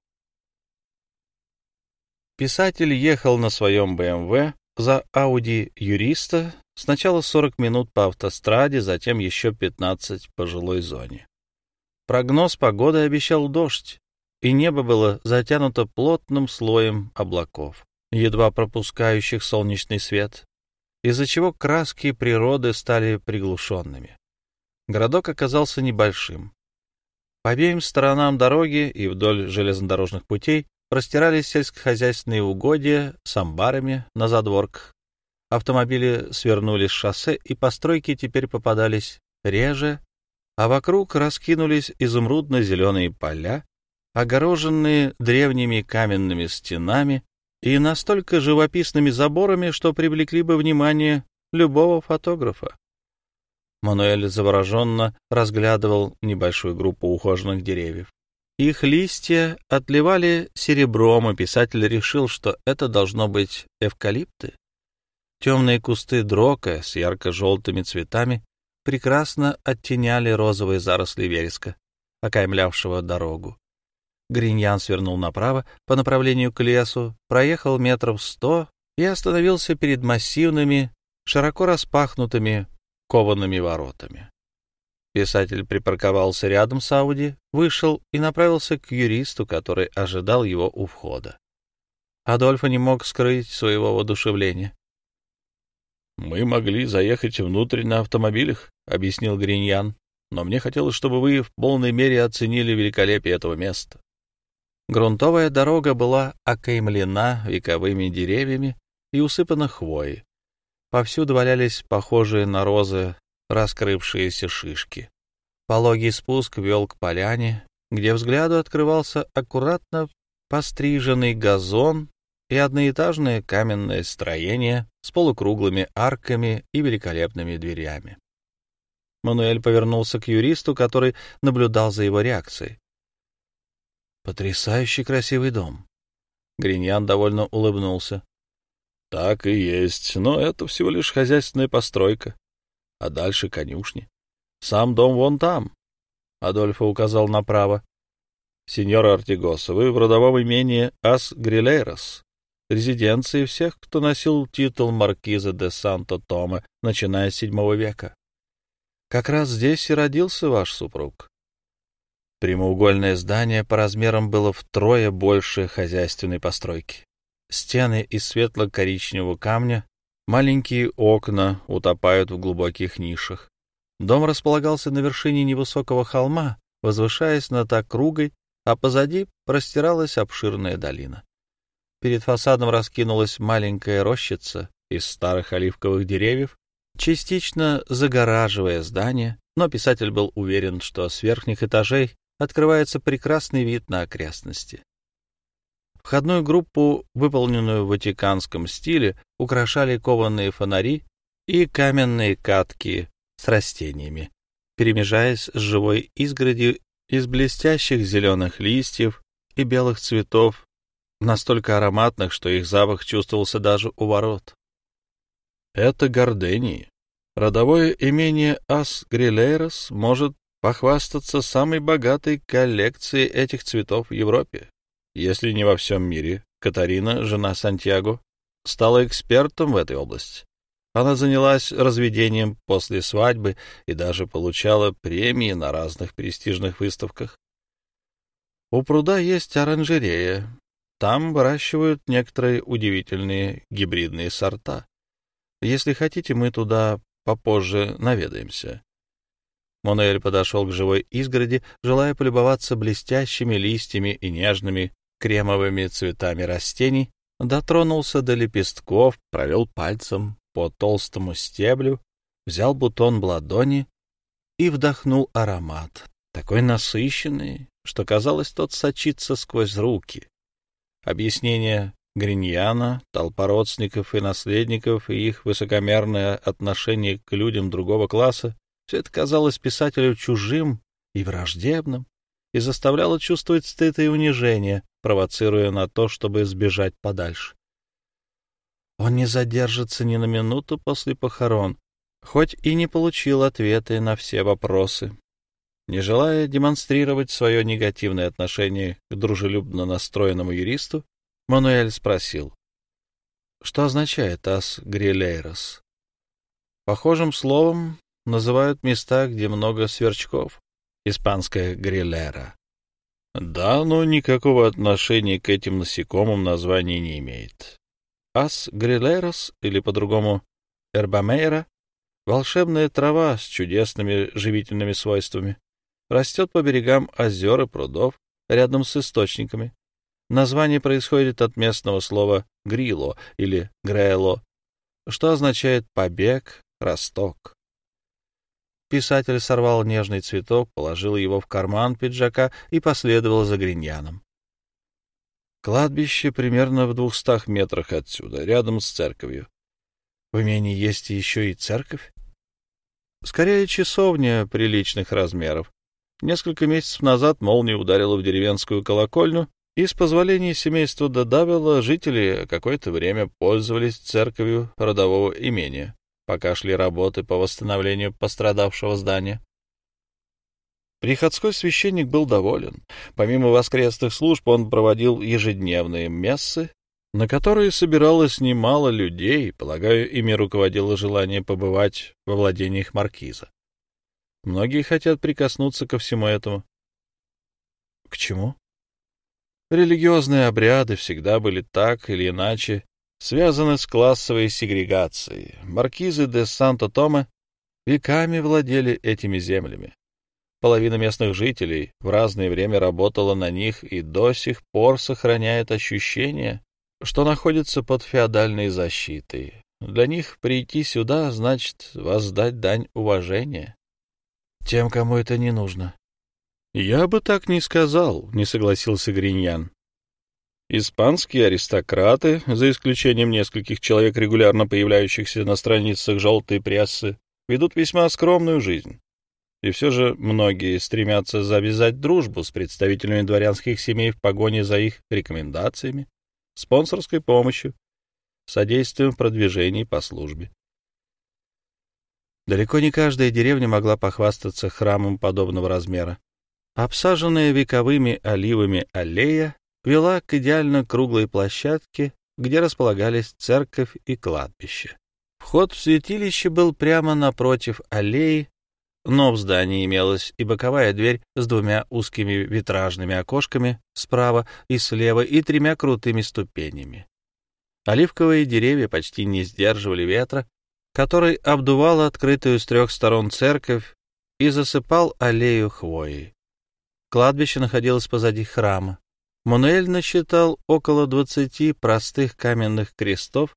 Писатель ехал на своем БМВ за Ауди юриста сначала 40 минут по автостраде, затем еще 15 по жилой зоне. Прогноз погоды обещал дождь, и небо было затянуто плотным слоем облаков едва пропускающих солнечный свет, из-за чего краски природы стали приглушенными. Городок оказался небольшим. По обеим сторонам дороги и вдоль железнодорожных путей простирались сельскохозяйственные угодья с амбарами на задворках. Автомобили свернули с шоссе, и постройки теперь попадались реже, а вокруг раскинулись изумрудно-зеленые поля, огороженные древними каменными стенами и настолько живописными заборами, что привлекли бы внимание любого фотографа. Мануэль завороженно разглядывал небольшую группу ухоженных деревьев. Их листья отливали серебром, и писатель решил, что это должно быть эвкалипты. Темные кусты дрока с ярко-желтыми цветами прекрасно оттеняли розовые заросли вереска, окаймлявшего дорогу. Гриньян свернул направо по направлению к лесу, проехал метров сто и остановился перед массивными, широко распахнутыми коваными воротами. Писатель припарковался рядом с Ауди, вышел и направился к юристу, который ожидал его у входа. Адольфо не мог скрыть своего воодушевления. — Мы могли заехать внутрь на автомобилях, — объяснил Гриньян, — но мне хотелось, чтобы вы в полной мере оценили великолепие этого места. Грунтовая дорога была окаймлена вековыми деревьями и усыпана хвоей. Повсюду валялись похожие на розы раскрывшиеся шишки. Пологий спуск вел к поляне, где взгляду открывался аккуратно постриженный газон и одноэтажное каменное строение с полукруглыми арками и великолепными дверями. Мануэль повернулся к юристу, который наблюдал за его реакцией. Потрясающе красивый дом. Гриньян довольно улыбнулся. Так и есть, но это всего лишь хозяйственная постройка. А дальше конюшни. Сам дом вон там. Адольфо указал направо. Сеньор Артигос, вы в родовом имении Ас Грилейрос, резиденции всех, кто носил титул маркиза де Санто-Томе, начиная с седьмого века. Как раз здесь и родился ваш супруг. Прямоугольное здание по размерам было втрое больше хозяйственной постройки. Стены из светло-коричневого камня, маленькие окна утопают в глубоких нишах. Дом располагался на вершине невысокого холма, возвышаясь над округой, а позади простиралась обширная долина. Перед фасадом раскинулась маленькая рощица из старых оливковых деревьев, частично загораживая здание, но писатель был уверен, что с верхних этажей открывается прекрасный вид на окрестности. Входную группу, выполненную в ватиканском стиле, украшали кованые фонари и каменные катки с растениями, перемежаясь с живой изгородью из блестящих зеленых листьев и белых цветов, настолько ароматных, что их запах чувствовался даже у ворот. Это гордении. Родовое имение Ас Грилейрос может похвастаться самой богатой коллекцией этих цветов в Европе, если не во всем мире. Катарина, жена Сантьяго, стала экспертом в этой области. Она занялась разведением после свадьбы и даже получала премии на разных престижных выставках. У пруда есть оранжерея. Там выращивают некоторые удивительные гибридные сорта. Если хотите, мы туда попозже наведаемся. Монель подошел к живой изгороди, желая полюбоваться блестящими листьями и нежными кремовыми цветами растений, дотронулся до лепестков, провел пальцем по толстому стеблю, взял бутон в ладони и вдохнул аромат, такой насыщенный, что, казалось, тот сочится сквозь руки. Объяснение Гриньяна, толпа родственников и наследников и их высокомерное отношение к людям другого класса — все это казалось писателю чужим и враждебным и заставляло чувствовать стыд и унижение, провоцируя на то, чтобы сбежать подальше. Он не задержится ни на минуту после похорон, хоть и не получил ответы на все вопросы. Не желая демонстрировать свое негативное отношение к дружелюбно настроенному юристу, Мануэль спросил, что означает «ас грилейрос»? Похожим словом называют места, где много сверчков, испанская грилера. Да, но никакого отношения к этим насекомым название не имеет. Ас грилерос, или по-другому эрбамейра, волшебная трава с чудесными живительными свойствами, растет по берегам озер и прудов, рядом с источниками. Название происходит от местного слова «грило» или «грело», что означает «побег», «росток». Писатель сорвал нежный цветок, положил его в карман пиджака и последовал за Гриньяном. Кладбище примерно в двухстах метрах отсюда, рядом с церковью. В имении есть еще и церковь? Скорее, часовня приличных размеров. Несколько месяцев назад молния ударила в деревенскую колокольню, и с позволения семейства Дадавила жители какое-то время пользовались церковью родового имения, пока шли работы по восстановлению пострадавшего здания. Приходской священник был доволен. Помимо воскресных служб он проводил ежедневные мессы, на которые собиралось немало людей, полагаю, ими руководило желание побывать во владениях маркиза. Многие хотят прикоснуться ко всему этому. К чему? Религиозные обряды всегда были так или иначе связаны с классовой сегрегацией. Маркизы де Санто-Томе веками владели этими землями. Половина местных жителей в разное время работала на них и до сих пор сохраняет ощущение, что находится под феодальной защитой. Для них прийти сюда значит воздать дань уважения тем, кому это не нужно. — Я бы так не сказал, — не согласился Гриньян. Испанские аристократы, за исключением нескольких человек, регулярно появляющихся на страницах желтой прессы, ведут весьма скромную жизнь. И все же многие стремятся завязать дружбу с представителями дворянских семей в погоне за их рекомендациями, спонсорской помощью, содействием в продвижении по службе. Далеко не каждая деревня могла похвастаться храмом подобного размера. Обсаженная вековыми оливами аллея вела к идеально круглой площадке, где располагались церковь и кладбище. Вход в святилище был прямо напротив аллеи, но в здании имелась и боковая дверь с двумя узкими витражными окошками справа и слева и тремя крутыми ступенями. Оливковые деревья почти не сдерживали ветра, который обдувал открытую с трех сторон церковь и засыпал аллею хвоей. Кладбище находилось позади храма. Мануэль насчитал около двадцати простых каменных крестов,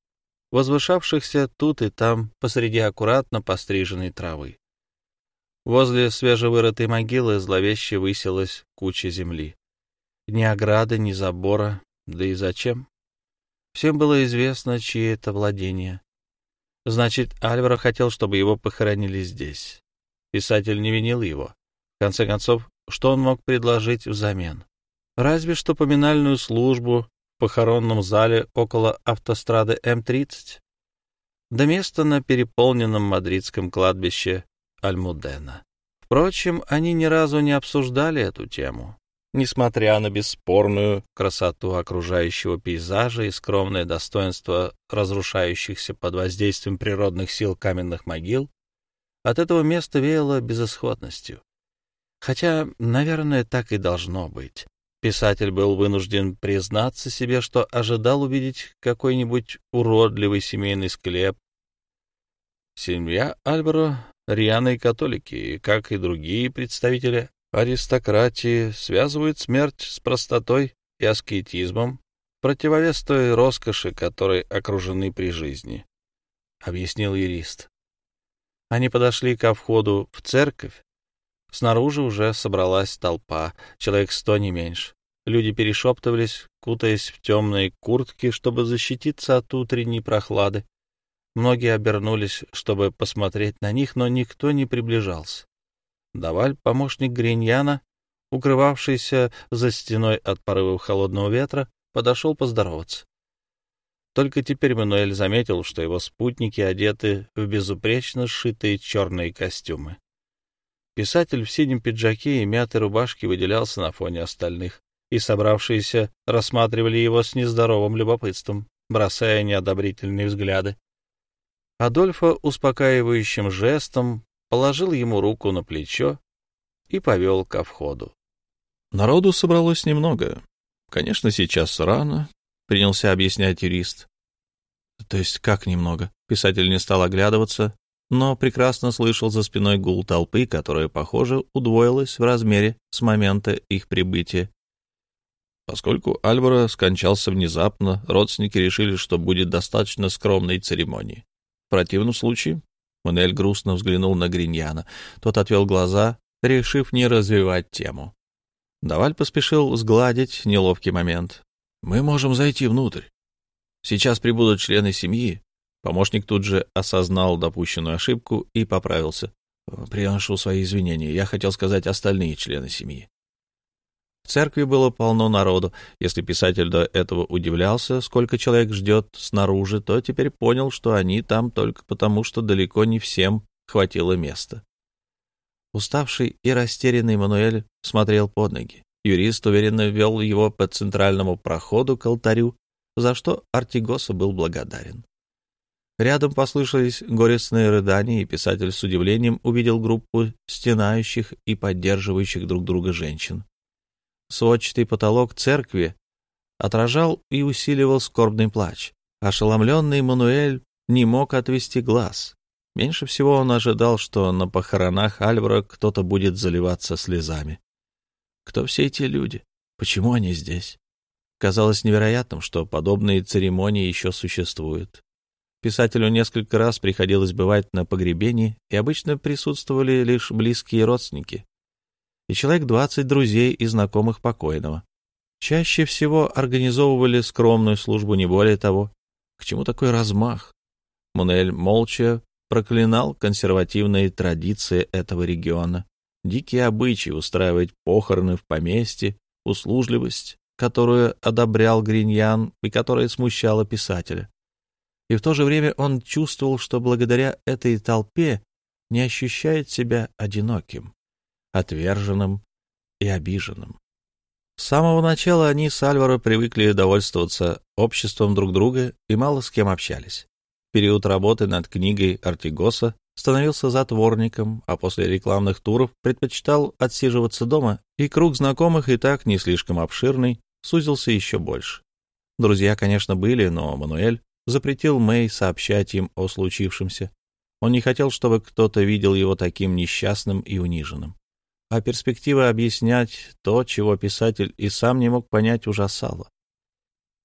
возвышавшихся тут и там посреди аккуратно постриженной травы. Возле свежевырытой могилы зловеще высилась куча земли. Ни ограды, ни забора, да и зачем? Всем было известно, чьи это владения. Значит, Альваро хотел, чтобы его похоронили здесь. Писатель не винил его. В конце концов, что он мог предложить взамен? Разве что поминальную службу в похоронном зале около автострады М-30, да место на переполненном мадридском кладбище Альмудена. Впрочем, они ни разу не обсуждали эту тему. Несмотря на бесспорную красоту окружающего пейзажа и скромное достоинство разрушающихся под воздействием природных сил каменных могил, от этого места веяло безысходностью. Хотя, наверное, так и должно быть. Писатель был вынужден признаться себе, что ожидал увидеть какой-нибудь уродливый семейный склеп. Семья Альберо — рьяные католики, как и другие представители аристократии, связывают смерть с простотой и аскетизмом, противовес той роскоши, которой окружены при жизни, — объяснил юрист. Они подошли ко входу в церковь, Снаружи уже собралась толпа, человек сто не меньше. Люди перешептывались, кутаясь в темные куртки, чтобы защититься от утренней прохлады. Многие обернулись, чтобы посмотреть на них, но никто не приближался. Даваль, помощник Гриньяна, укрывавшийся за стеной от порывов холодного ветра, подошел поздороваться. Только теперь Мануэль заметил, что его спутники одеты в безупречно сшитые черные костюмы. Писатель в синем пиджаке и мятой рубашке выделялся на фоне остальных, и собравшиеся рассматривали его с нездоровым любопытством, бросая неодобрительные взгляды. Адольфо успокаивающим жестом положил ему руку на плечо и повел ко входу. Народу собралось немного. Конечно, сейчас рано, — принялся объяснять юрист. То есть как немного? Писатель не стал оглядываться, но прекрасно слышал за спиной гул толпы, которая, похоже, удвоилась в размере с момента их прибытия. Поскольку Альваро скончался внезапно, родственники решили, что будет достаточно скромной церемонии. В противном случае Манель грустно взглянул на Гриньяна. Тот отвел глаза, решив не развивать тему. Даваль поспешил сгладить неловкий момент. «Мы можем зайти внутрь. Сейчас прибудут члены семьи, Помощник тут же осознал допущенную ошибку и поправился. «Приношу свои извинения. Я хотел сказать остальные члены семьи». В церкви было полно народу. Если писатель до этого удивлялся, сколько человек ждет снаружи, то теперь понял, что они там только потому, что далеко не всем хватило места. Уставший и растерянный Мануэль смотрел под ноги. Юрист уверенно вел его по центральному проходу к алтарю, за что Артигоса был благодарен. Рядом послышались горестные рыдания, и писатель с удивлением увидел группу стенающих и поддерживающих друг друга женщин. Сводчатый потолок церкви отражал и усиливал скорбный плач. Ошеломленный Мануэль не мог отвести глаз. Меньше всего он ожидал, что на похоронах Альвара кто-то будет заливаться слезами. Кто все эти люди? Почему они здесь? Казалось невероятным, что подобные церемонии еще существуют. Писателю несколько раз приходилось бывать на погребении, и обычно присутствовали лишь близкие родственники и человек двадцать друзей и знакомых покойного. Чаще всего организовывали скромную службу, не более того. К чему такой размах? Мунель молча проклинал консервативные традиции этого региона, дикие обычаи устраивать похороны в поместье, услужливость, которую одобрял Гриньян и которая смущала писателя и в то же время он чувствовал, что благодаря этой толпе не ощущает себя одиноким, отверженным и обиженным. С самого начала они с Альваро привыкли довольствоваться обществом друг друга и мало с кем общались. Период работы над книгой Артигоса становился затворником, а после рекламных туров предпочитал отсиживаться дома, и круг знакомых и так не слишком обширный сузился еще больше. Друзья, конечно, были, но Мануэль запретил Мэй сообщать им о случившемся. Он не хотел, чтобы кто-то видел его таким несчастным и униженным. А перспектива объяснять то, чего писатель и сам не мог понять, ужасала.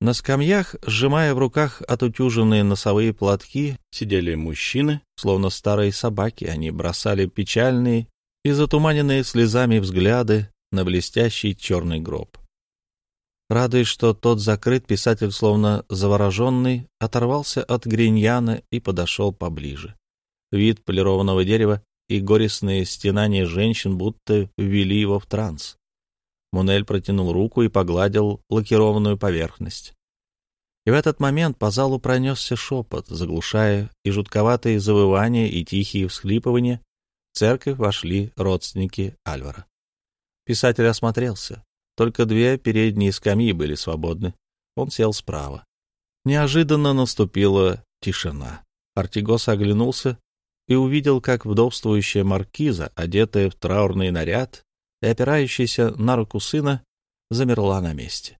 На скамьях, сжимая в руках отутюженные носовые платки, сидели мужчины, словно старые собаки. Они бросали печальные и затуманенные слезами взгляды на блестящий черный гроб. Радуясь, что тот закрыт, писатель, словно завороженный, оторвался от гриньяна и подошел поближе. Вид полированного дерева и горестные стенания женщин будто ввели его в транс. Мунель протянул руку и погладил лакированную поверхность. И в этот момент по залу пронесся шепот, заглушая и жутковатые завывания, и тихие всхлипывания. В церковь вошли родственники Альвара. Писатель осмотрелся. Только две передние скамьи были свободны. Он сел справа. Неожиданно наступила тишина. Артигос оглянулся и увидел, как вдовствующая маркиза, одетая в траурный наряд и опирающаяся на руку сына, замерла на месте.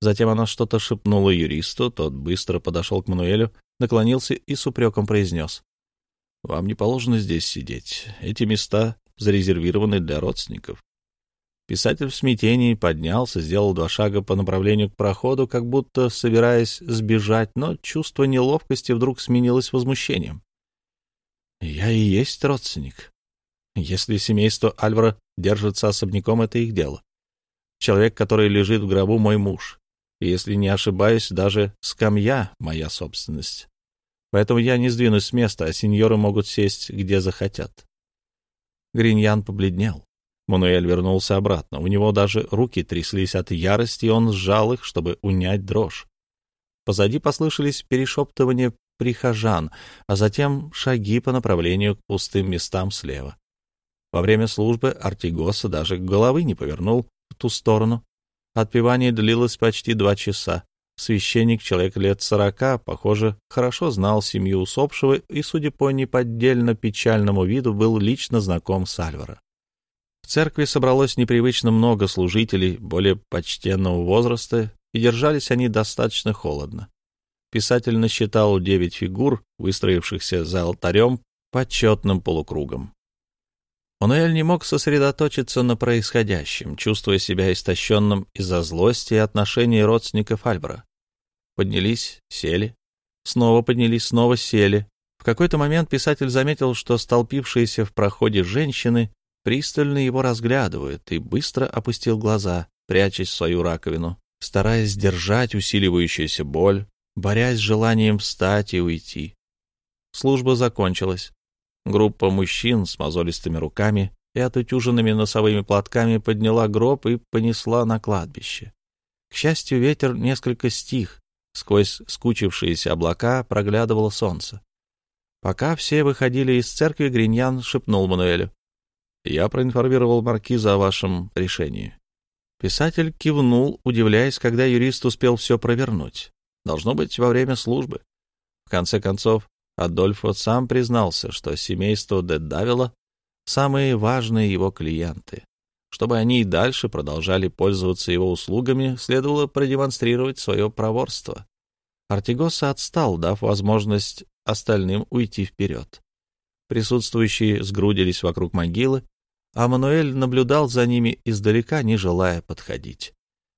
Затем она что-то шепнула юристу, тот быстро подошел к Мануэлю, наклонился и с упреком произнес. — Вам не положено здесь сидеть. Эти места зарезервированы для родственников. Писатель в смятении поднялся, сделал два шага по направлению к проходу, как будто собираясь сбежать, но чувство неловкости вдруг сменилось возмущением. «Я и есть родственник. Если семейство Альвара держится особняком, это их дело. Человек, который лежит в гробу, мой муж. И, если не ошибаюсь, даже скамья — моя собственность. Поэтому я не сдвинусь с места, а сеньоры могут сесть, где захотят». Гриньян побледнел. Мануэль вернулся обратно. У него даже руки тряслись от ярости, и он сжал их, чтобы унять дрожь. Позади послышались перешептывания прихожан, а затем шаги по направлению к пустым местам слева. Во время службы Артигоса даже головы не повернул в ту сторону. Отпевание длилось почти два часа. Священник, человек лет сорока, похоже, хорошо знал семью усопшего и, судя по неподдельно печальному виду, был лично знаком с Альваро церкви собралось непривычно много служителей более почтенного возраста, и держались они достаточно холодно. Писатель насчитал девять фигур, выстроившихся за алтарем почетным полукругом. Мануэль не мог сосредоточиться на происходящем, чувствуя себя истощенным из-за злости и отношений родственников Альбра. Поднялись, сели, снова поднялись, снова сели. В какой-то момент писатель заметил, что столпившиеся в проходе женщины пристально его разглядывают, и быстро опустил глаза, прячась в свою раковину, стараясь сдержать усиливающуюся боль, борясь с желанием встать и уйти. Служба закончилась. Группа мужчин с мозолистыми руками и отутюженными носовыми платками подняла гроб и понесла на кладбище. К счастью, ветер несколько стих, сквозь скучившиеся облака проглядывало солнце. Пока все выходили из церкви, Гриньян шепнул Мануэлю. Я проинформировал маркиза о вашем решении. Писатель кивнул, удивляясь, когда юрист успел все провернуть. Должно быть, во время службы. В конце концов, Адольфо сам признался, что семейство де Давила — самые важные его клиенты. Чтобы они и дальше продолжали пользоваться его услугами, следовало продемонстрировать свое проворство. Артигоса отстал, дав возможность остальным уйти вперед. Присутствующие сгрудились вокруг могилы, а Мануэль наблюдал за ними издалека, не желая подходить.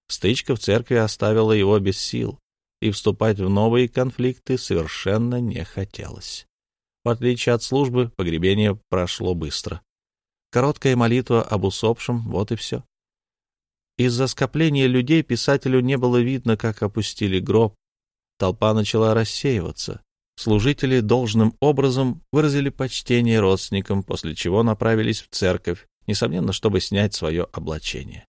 Стычка в церкви оставила его без сил, и вступать в новые конфликты совершенно не хотелось. В отличие от службы, погребение прошло быстро. Короткая молитва об усопшем — вот и все. Из-за скопления людей писателю не было видно, как опустили гроб. Толпа начала рассеиваться. Служители должным образом выразили почтение родственникам, после чего направились в церковь, несомненно, чтобы снять свое облачение.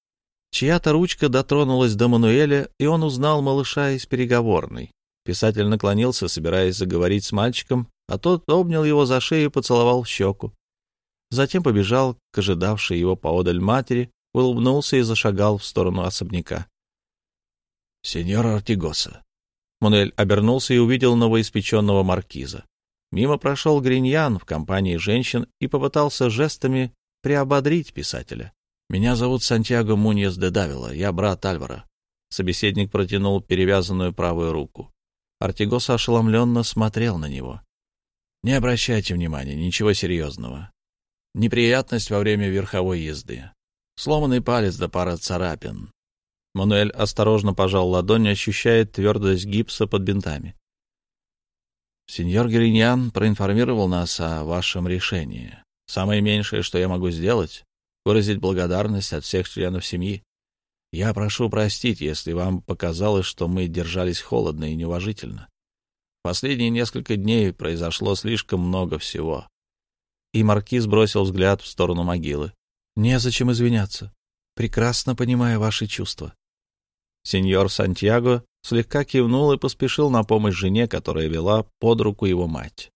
Чья-то ручка дотронулась до Мануэля, и он узнал малыша из переговорной. Писатель наклонился, собираясь заговорить с мальчиком, а тот обнял его за шею и поцеловал в щеку. Затем побежал к ожидавшей его поодаль матери, улыбнулся и зашагал в сторону особняка. — Сеньор Артигоса, Мануэль обернулся и увидел новоиспеченного маркиза. Мимо прошел Гриньян в компании женщин и попытался жестами приободрить писателя. «Меня зовут Сантьяго Муньес де Давила, я брат Альвара». Собеседник протянул перевязанную правую руку. Артигос ошеломленно смотрел на него. «Не обращайте внимания, ничего серьезного. Неприятность во время верховой езды. Сломанный палец да пара царапин. Мануэль осторожно пожал ладонь, ощущая твердость гипса под бинтами. «Сеньор Гериньян проинформировал нас о вашем решении. Самое меньшее, что я могу сделать, — выразить благодарность от всех членов семьи. Я прошу простить, если вам показалось, что мы держались холодно и неуважительно. Последние несколько дней произошло слишком много всего». И маркиз бросил взгляд в сторону могилы. «Незачем извиняться. Прекрасно понимаю ваши чувства. Сеньор Сантьяго слегка кивнул и поспешил на помощь жене, которая вела под руку его мать.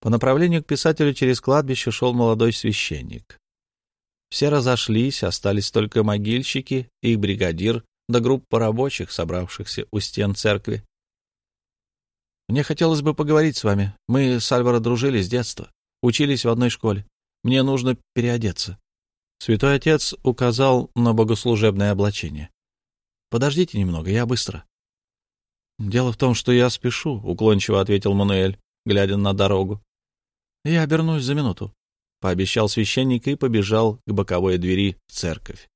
По направлению к писателю через кладбище шел молодой священник. Все разошлись, остались только могильщики, их бригадир да группа рабочих, собравшихся у стен церкви. «Мне хотелось бы поговорить с вами. Мы с Альваро дружили с детства, учились в одной школе. Мне нужно переодеться». Святой Отец указал на богослужебное облачение. «Подождите немного, я быстро». «Дело в том, что я спешу», — уклончиво ответил Мануэль, глядя на дорогу. «Я обернусь за минуту», — пообещал священник и побежал к боковой двери в церковь.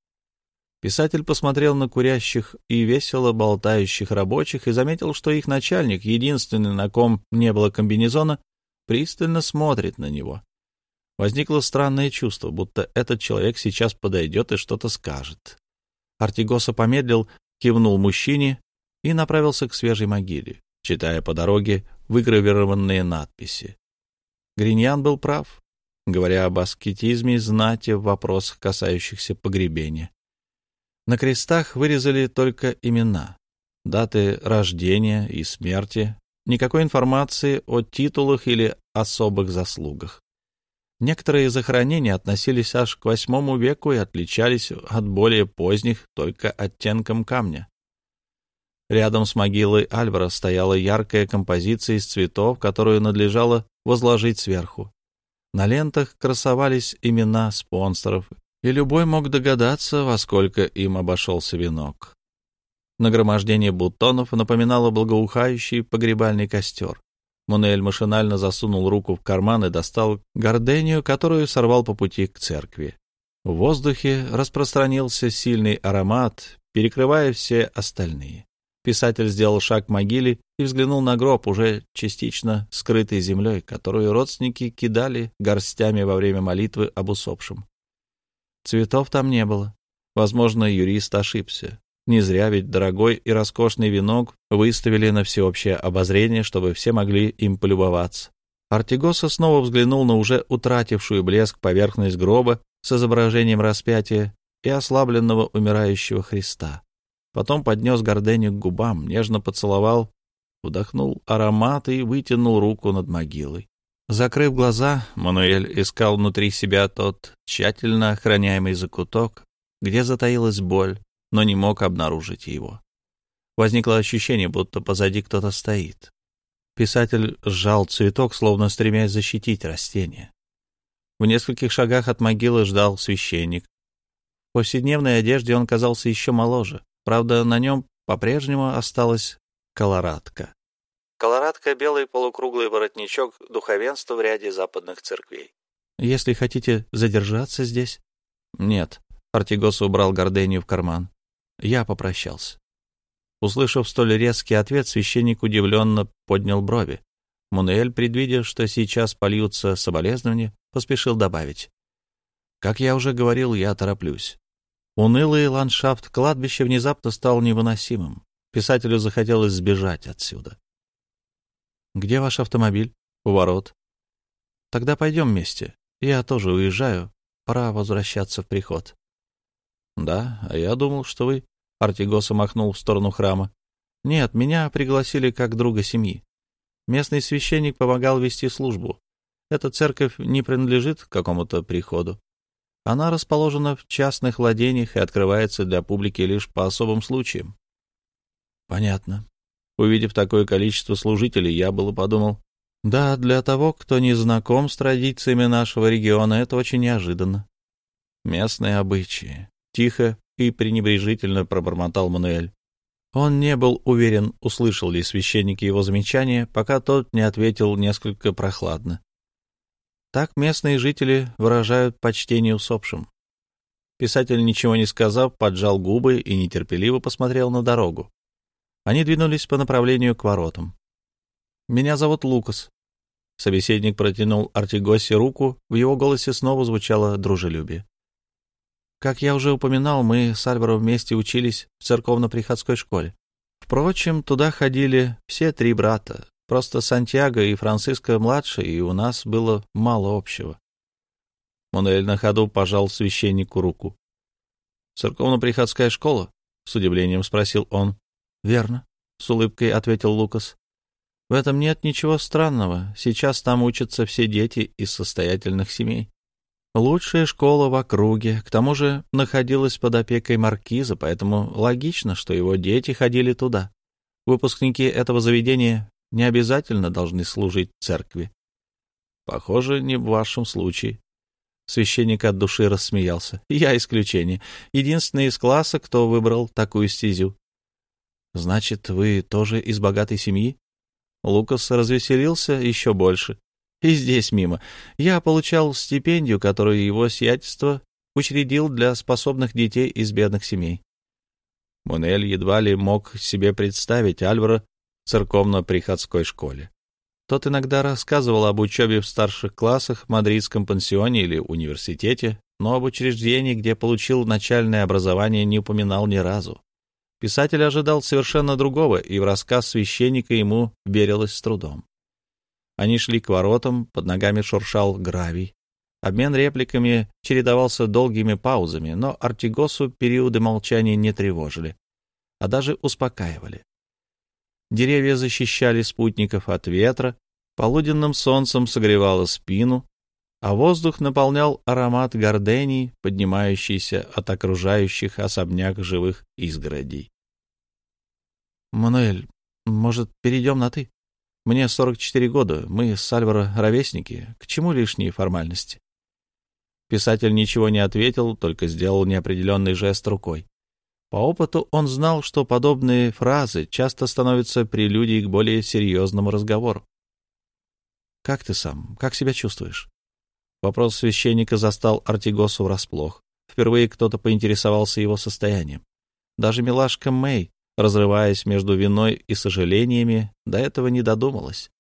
Писатель посмотрел на курящих и весело болтающих рабочих и заметил, что их начальник, единственный, на ком не было комбинезона, пристально смотрит на него. Возникло странное чувство, будто этот человек сейчас подойдет и что-то скажет. Артигоса помедлил, кивнул мужчине и направился к свежей могиле, читая по дороге выгравированные надписи. Гриньян был прав, говоря об аскетизме знати в вопросах, касающихся погребения. На крестах вырезали только имена, даты рождения и смерти, никакой информации о титулах или особых заслугах. Некоторые захоронения относились аж к восьмому веку и отличались от более поздних только оттенком камня. Рядом с могилой Альвара стояла яркая композиция из цветов, которую надлежало возложить сверху. На лентах красовались имена спонсоров и любой мог догадаться, во сколько им обошелся венок. Нагромождение бутонов напоминало благоухающий погребальный костер. Мунель машинально засунул руку в карман и достал гордению, которую сорвал по пути к церкви. В воздухе распространился сильный аромат, перекрывая все остальные. Писатель сделал шаг к могиле и взглянул на гроб, уже частично скрытый землей, которую родственники кидали горстями во время молитвы об усопшем. Цветов там не было. Возможно, юрист ошибся. Не зря ведь дорогой и роскошный венок выставили на всеобщее обозрение, чтобы все могли им полюбоваться. Артигоса снова взглянул на уже утратившую блеск поверхность гроба с изображением распятия и ослабленного умирающего Христа. Потом поднес горденью к губам, нежно поцеловал, вдохнул аромат и вытянул руку над могилой. Закрыв глаза, Мануэль искал внутри себя тот тщательно охраняемый закуток, где затаилась боль, но не мог обнаружить его. Возникло ощущение, будто позади кто-то стоит. Писатель сжал цветок, словно стремясь защитить растение. В нескольких шагах от могилы ждал священник. В повседневной одежде он казался еще моложе. Правда, на нем по-прежнему осталась колорадка. Колорадка — белый полукруглый воротничок духовенства в ряде западных церквей. «Если хотите задержаться здесь...» «Нет». Артигос убрал гордению в карман. Я попрощался. Услышав столь резкий ответ, священник удивленно поднял брови. Мунуэль, предвидя, что сейчас польются соболезнования, поспешил добавить. «Как я уже говорил, я тороплюсь». Унылый ландшафт кладбища внезапно стал невыносимым. Писателю захотелось сбежать отсюда. «Где ваш автомобиль?» «У ворот». «Тогда пойдем вместе. Я тоже уезжаю. Пора возвращаться в приход». «Да, а я думал, что вы...» Артигоса махнул в сторону храма. «Нет, меня пригласили как друга семьи. Местный священник помогал вести службу. Эта церковь не принадлежит какому-то приходу. Она расположена в частных владениях и открывается для публики лишь по особым случаям». «Понятно. Увидев такое количество служителей, я было подумал, да, для того, кто не знаком с традициями нашего региона, это очень неожиданно. Местные обычаи. Тихо и пренебрежительно пробормотал Мануэль. Он не был уверен, услышал ли священник его замечание, пока тот не ответил несколько прохладно. Так местные жители выражают почтение усопшим. Писатель, ничего не сказав, поджал губы и нетерпеливо посмотрел на дорогу. Они двинулись по направлению к воротам. «Меня зовут Лукас». Собеседник протянул Артигосе руку, в его голосе снова звучало дружелюбие. «Как я уже упоминал, мы с Альваро вместе учились в церковно-приходской школе. Впрочем, туда ходили все три брата, просто Сантьяго и Франциско-младший, и у нас было мало общего». Мануэль на ходу пожал священнику руку. «Церковно-приходская школа?» — с удивлением спросил он. — Верно, — с улыбкой ответил Лукас. В этом нет ничего странного. Сейчас там учатся все дети из состоятельных семей. Лучшая школа в округе, к тому же находилась под опекой маркиза, поэтому логично, что его дети ходили туда. Выпускники этого заведения не обязательно должны служить церкви. Похоже, не в вашем случае. Священник от души рассмеялся. Я исключение. Единственный из класса, кто выбрал такую стезю. Значит, вы тоже из богатой семьи? Лукас развеселился еще больше. И здесь мимо. Я получал стипендию, которую его сиятельство учредил для способных детей из бедных семей. Мунель едва ли мог себе представить Альвара церковно-приходской школе. Тот иногда рассказывал об учебе в старших классах, мадридском пансионе или университете, но об учреждении, где получил начальное образование, не упоминал ни разу. Писатель ожидал совершенно другого, и в рассказ священника ему верилось с трудом. Они шли к воротам, под ногами шуршал гравий. Обмен репликами чередовался долгими паузами, но Артигосу периоды молчания не тревожили, а даже успокаивали. Деревья защищали спутников от ветра, полуденным солнцем согревало спину, а воздух наполнял аромат гордений, поднимающийся от окружающих особняк живых изгородей. — Мануэль, может, перейдем на «ты»? Мне 44 года, мы с Альваро ровесники, к чему лишние формальности? Писатель ничего не ответил, только сделал неопределенный жест рукой. По опыту он знал, что подобные фразы часто становятся прелюдией к более серьезному разговору. «Как ты сам? Как себя чувствуешь?» Вопрос священника застал Артигосу врасплох. Впервые кто-то поинтересовался его состоянием. Даже милашка Мэй, разрываясь между виной и сожалениями, до этого не додумалась.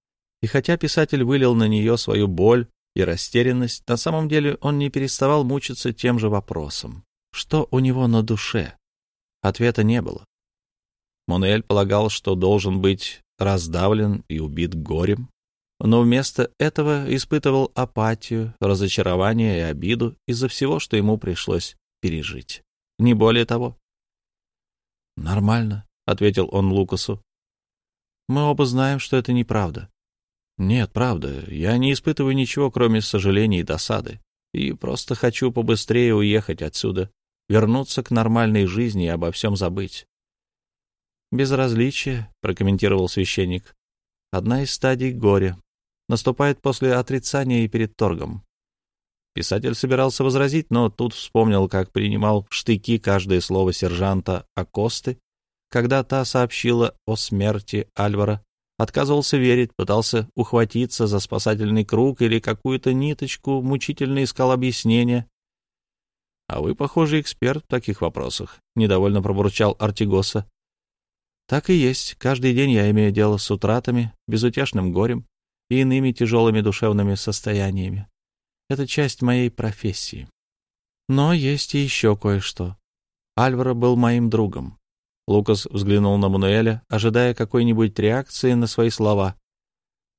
И хотя писатель вылил на нее свою боль и растерянность, на самом деле он не переставал мучиться тем же вопросом. Что у него на душе? Ответа не было. Монуэль полагал, что должен быть раздавлен и убит горем, но вместо этого испытывал апатию, разочарование и обиду из-за всего, что ему пришлось пережить. Не более того. «Нормально», — ответил он Лукасу. «Мы оба знаем, что это неправда». «Нет, правда. Я не испытываю ничего, кроме сожаления и досады. И просто хочу побыстрее уехать отсюда, вернуться к нормальной жизни и обо всем забыть». «Безразличие», — прокомментировал священник, — «одна из стадий горя наступает после отрицания и перед торгом. Писатель собирался возразить, но тут вспомнил, как принимал в штыки каждое слово сержанта Акосты, когда та сообщила о смерти Альвара, отказывался верить, пытался ухватиться за спасательный круг или какую-то ниточку, мучительно искал объяснения. — А вы, похоже, эксперт в таких вопросах, — недовольно пробурчал Артигоса. — Так и есть. Каждый день я имею дело с утратами, безутешным горем, и иными тяжелыми душевными состояниями. Это часть моей профессии. Но есть и еще кое-что. Альваро был моим другом. Лукас взглянул на Мануэля, ожидая какой-нибудь реакции на свои слова.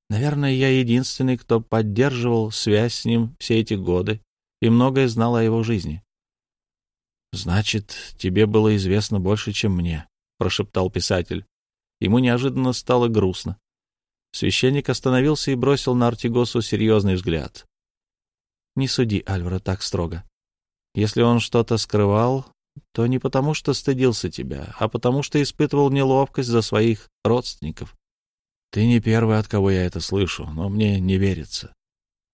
Наверное, я единственный, кто поддерживал связь с ним все эти годы и многое знал о его жизни. «Значит, тебе было известно больше, чем мне», — прошептал писатель. Ему неожиданно стало грустно. Священник остановился и бросил на Артигосу серьезный взгляд. «Не суди Альвара так строго. Если он что-то скрывал, то не потому, что стыдился тебя, а потому, что испытывал неловкость за своих родственников. Ты не первый, от кого я это слышу, но мне не верится.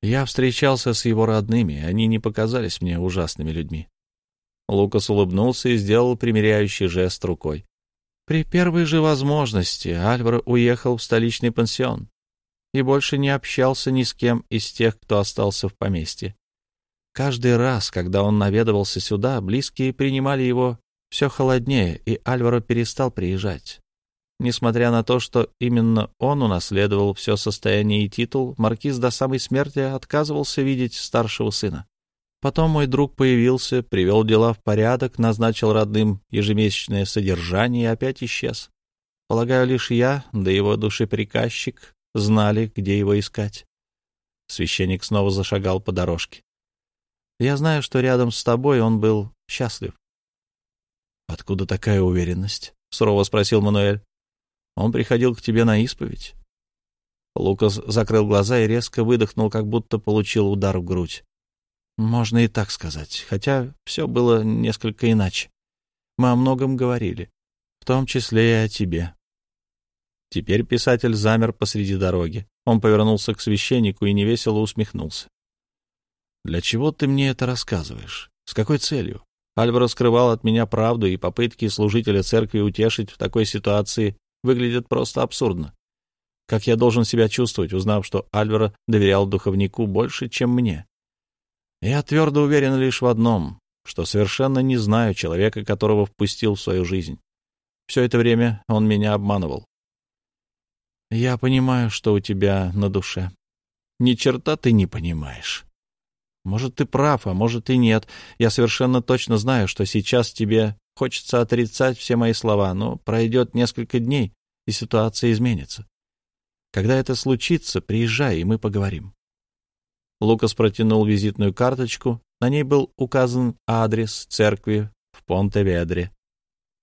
Я встречался с его родными, они не показались мне ужасными людьми». Лукас улыбнулся и сделал примиряющий жест рукой. При первой же возможности Альваро уехал в столичный пансион и больше не общался ни с кем из тех, кто остался в поместье. Каждый раз, когда он наведывался сюда, близкие принимали его все холоднее, и Альваро перестал приезжать. Несмотря на то, что именно он унаследовал все состояние и титул, маркиз до самой смерти отказывался видеть старшего сына. Потом мой друг появился, привел дела в порядок, назначил родным ежемесячное содержание и опять исчез. Полагаю, лишь я, да его душеприказчик, знали, где его искать. Священник снова зашагал по дорожке. Я знаю, что рядом с тобой он был счастлив. — Откуда такая уверенность? — сурово спросил Мануэль. — Он приходил к тебе на исповедь. Лукас закрыл глаза и резко выдохнул, как будто получил удар в грудь. Можно и так сказать, хотя все было несколько иначе. Мы о многом говорили, в том числе и о тебе. Теперь писатель замер посреди дороги. Он повернулся к священнику и невесело усмехнулся. «Для чего ты мне это рассказываешь? С какой целью?» Альваро скрывал от меня правду, и попытки служителя церкви утешить в такой ситуации выглядят просто абсурдно. Как я должен себя чувствовать, узнав, что Альваро доверял духовнику больше, чем мне? Я твердо уверен лишь в одном, что совершенно не знаю человека, которого впустил в свою жизнь. Все это время он меня обманывал. Я понимаю, что у тебя на душе. Ни черта ты не понимаешь. Может, ты прав, а может и нет. Я совершенно точно знаю, что сейчас тебе хочется отрицать все мои слова, но пройдет несколько дней, и ситуация изменится. Когда это случится, приезжай, и мы поговорим. Лукас протянул визитную карточку. На ней был указан адрес церкви в Понте-Ведре.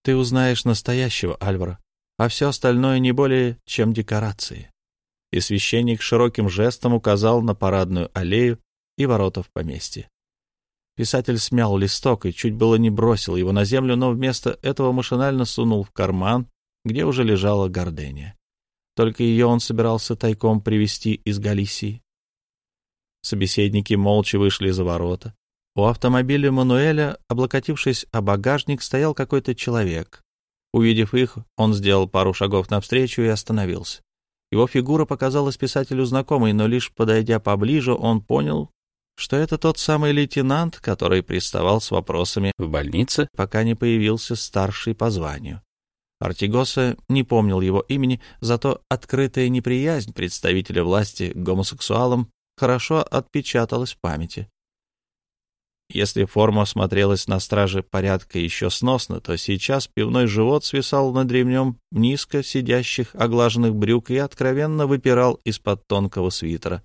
Ты узнаешь настоящего Альвара, а все остальное не более чем декорации. И священник широким жестом указал на парадную аллею и ворота в поместье. Писатель смял листок и чуть было не бросил его на землю, но вместо этого машинально сунул в карман, где уже лежала гордения. Только ее он собирался тайком привезти из Галисии. Собеседники молча вышли за ворота. У автомобиля Мануэля, облокотившись о багажник, стоял какой-то человек. Увидев их, он сделал пару шагов навстречу и остановился. Его фигура показалась писателю знакомой, но лишь подойдя поближе, он понял, что это тот самый лейтенант, который приставал с вопросами в больнице, пока не появился старший по званию. Артигоса не помнил его имени, зато открытая неприязнь представителя власти к гомосексуалам хорошо отпечаталась в памяти. Если форма смотрелась на страже порядка еще сносно, то сейчас пивной живот свисал над ремнем низко сидящих оглаженных брюк и откровенно выпирал из-под тонкого свитера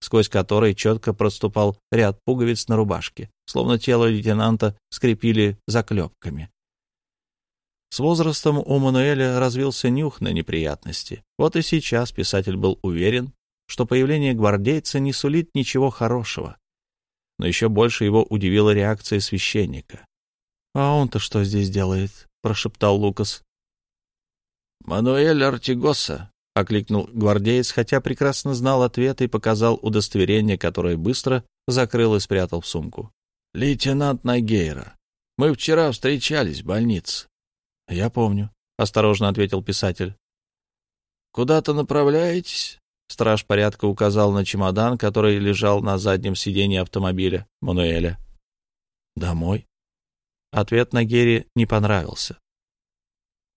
сквозь который четко проступал ряд пуговиц на рубашке, словно тело лейтенанта скрепили заклепками. С возрастом у Мануэля развился нюх на неприятности. Вот и сейчас писатель был уверен, что появление гвардейца не сулит ничего хорошего. Но еще больше его удивила реакция священника. «А он-то что здесь делает?» — прошептал Лукас. «Мануэль Артигоса, — окликнул гвардеец, хотя прекрасно знал ответ и показал удостоверение, которое быстро закрыл и спрятал в сумку. — Лейтенант Нагейра, мы вчера встречались в больнице. — Я помню, — осторожно ответил писатель. — Куда-то направляетесь? Страж порядка указал на чемодан, который лежал на заднем сиденье автомобиля Мануэля. — Домой. Ответ Нагере не понравился.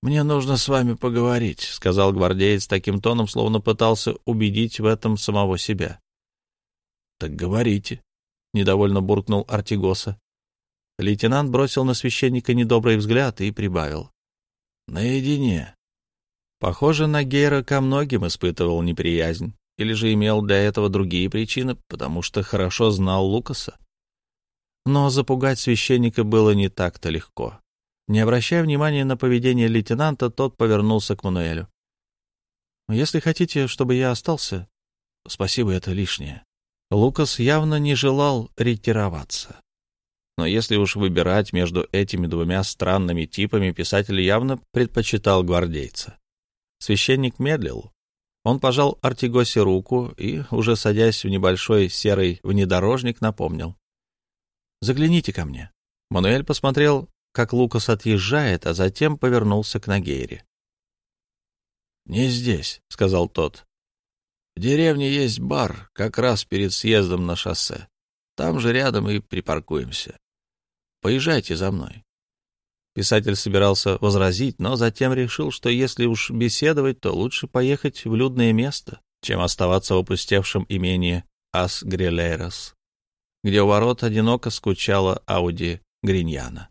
«Мне нужно с вами поговорить», — сказал гвардеец таким тоном, словно пытался убедить в этом самого себя. «Так говорите», — недовольно буркнул Артигоса. Лейтенант бросил на священника недобрый взгляд и прибавил. «Наедине». Похоже, Нагейра ко многим испытывал неприязнь, или же имел для этого другие причины, потому что хорошо знал Лукаса. Но запугать священника было не так-то легко. Не обращая внимания на поведение лейтенанта, тот повернулся к Мануэлю. «Если хотите, чтобы я остался, спасибо, это лишнее». Лукас явно не желал ретироваться. Но если уж выбирать между этими двумя странными типами, писатель явно предпочитал гвардейца. Священник медлил. Он пожал Артигосе руку и, уже садясь в небольшой серый внедорожник, напомнил. «Загляните ко мне». Мануэль посмотрел как Лукас отъезжает, а затем повернулся к Нагейре. «Не здесь», — сказал тот. «В деревне есть бар, как раз перед съездом на шоссе. Там же рядом и припаркуемся. Поезжайте за мной». Писатель собирался возразить, но затем решил, что если уж беседовать, то лучше поехать в людное место, чем оставаться в опустевшем имении Ас-Грилейрос, где у ворот одиноко скучала Ауди Гриньяна.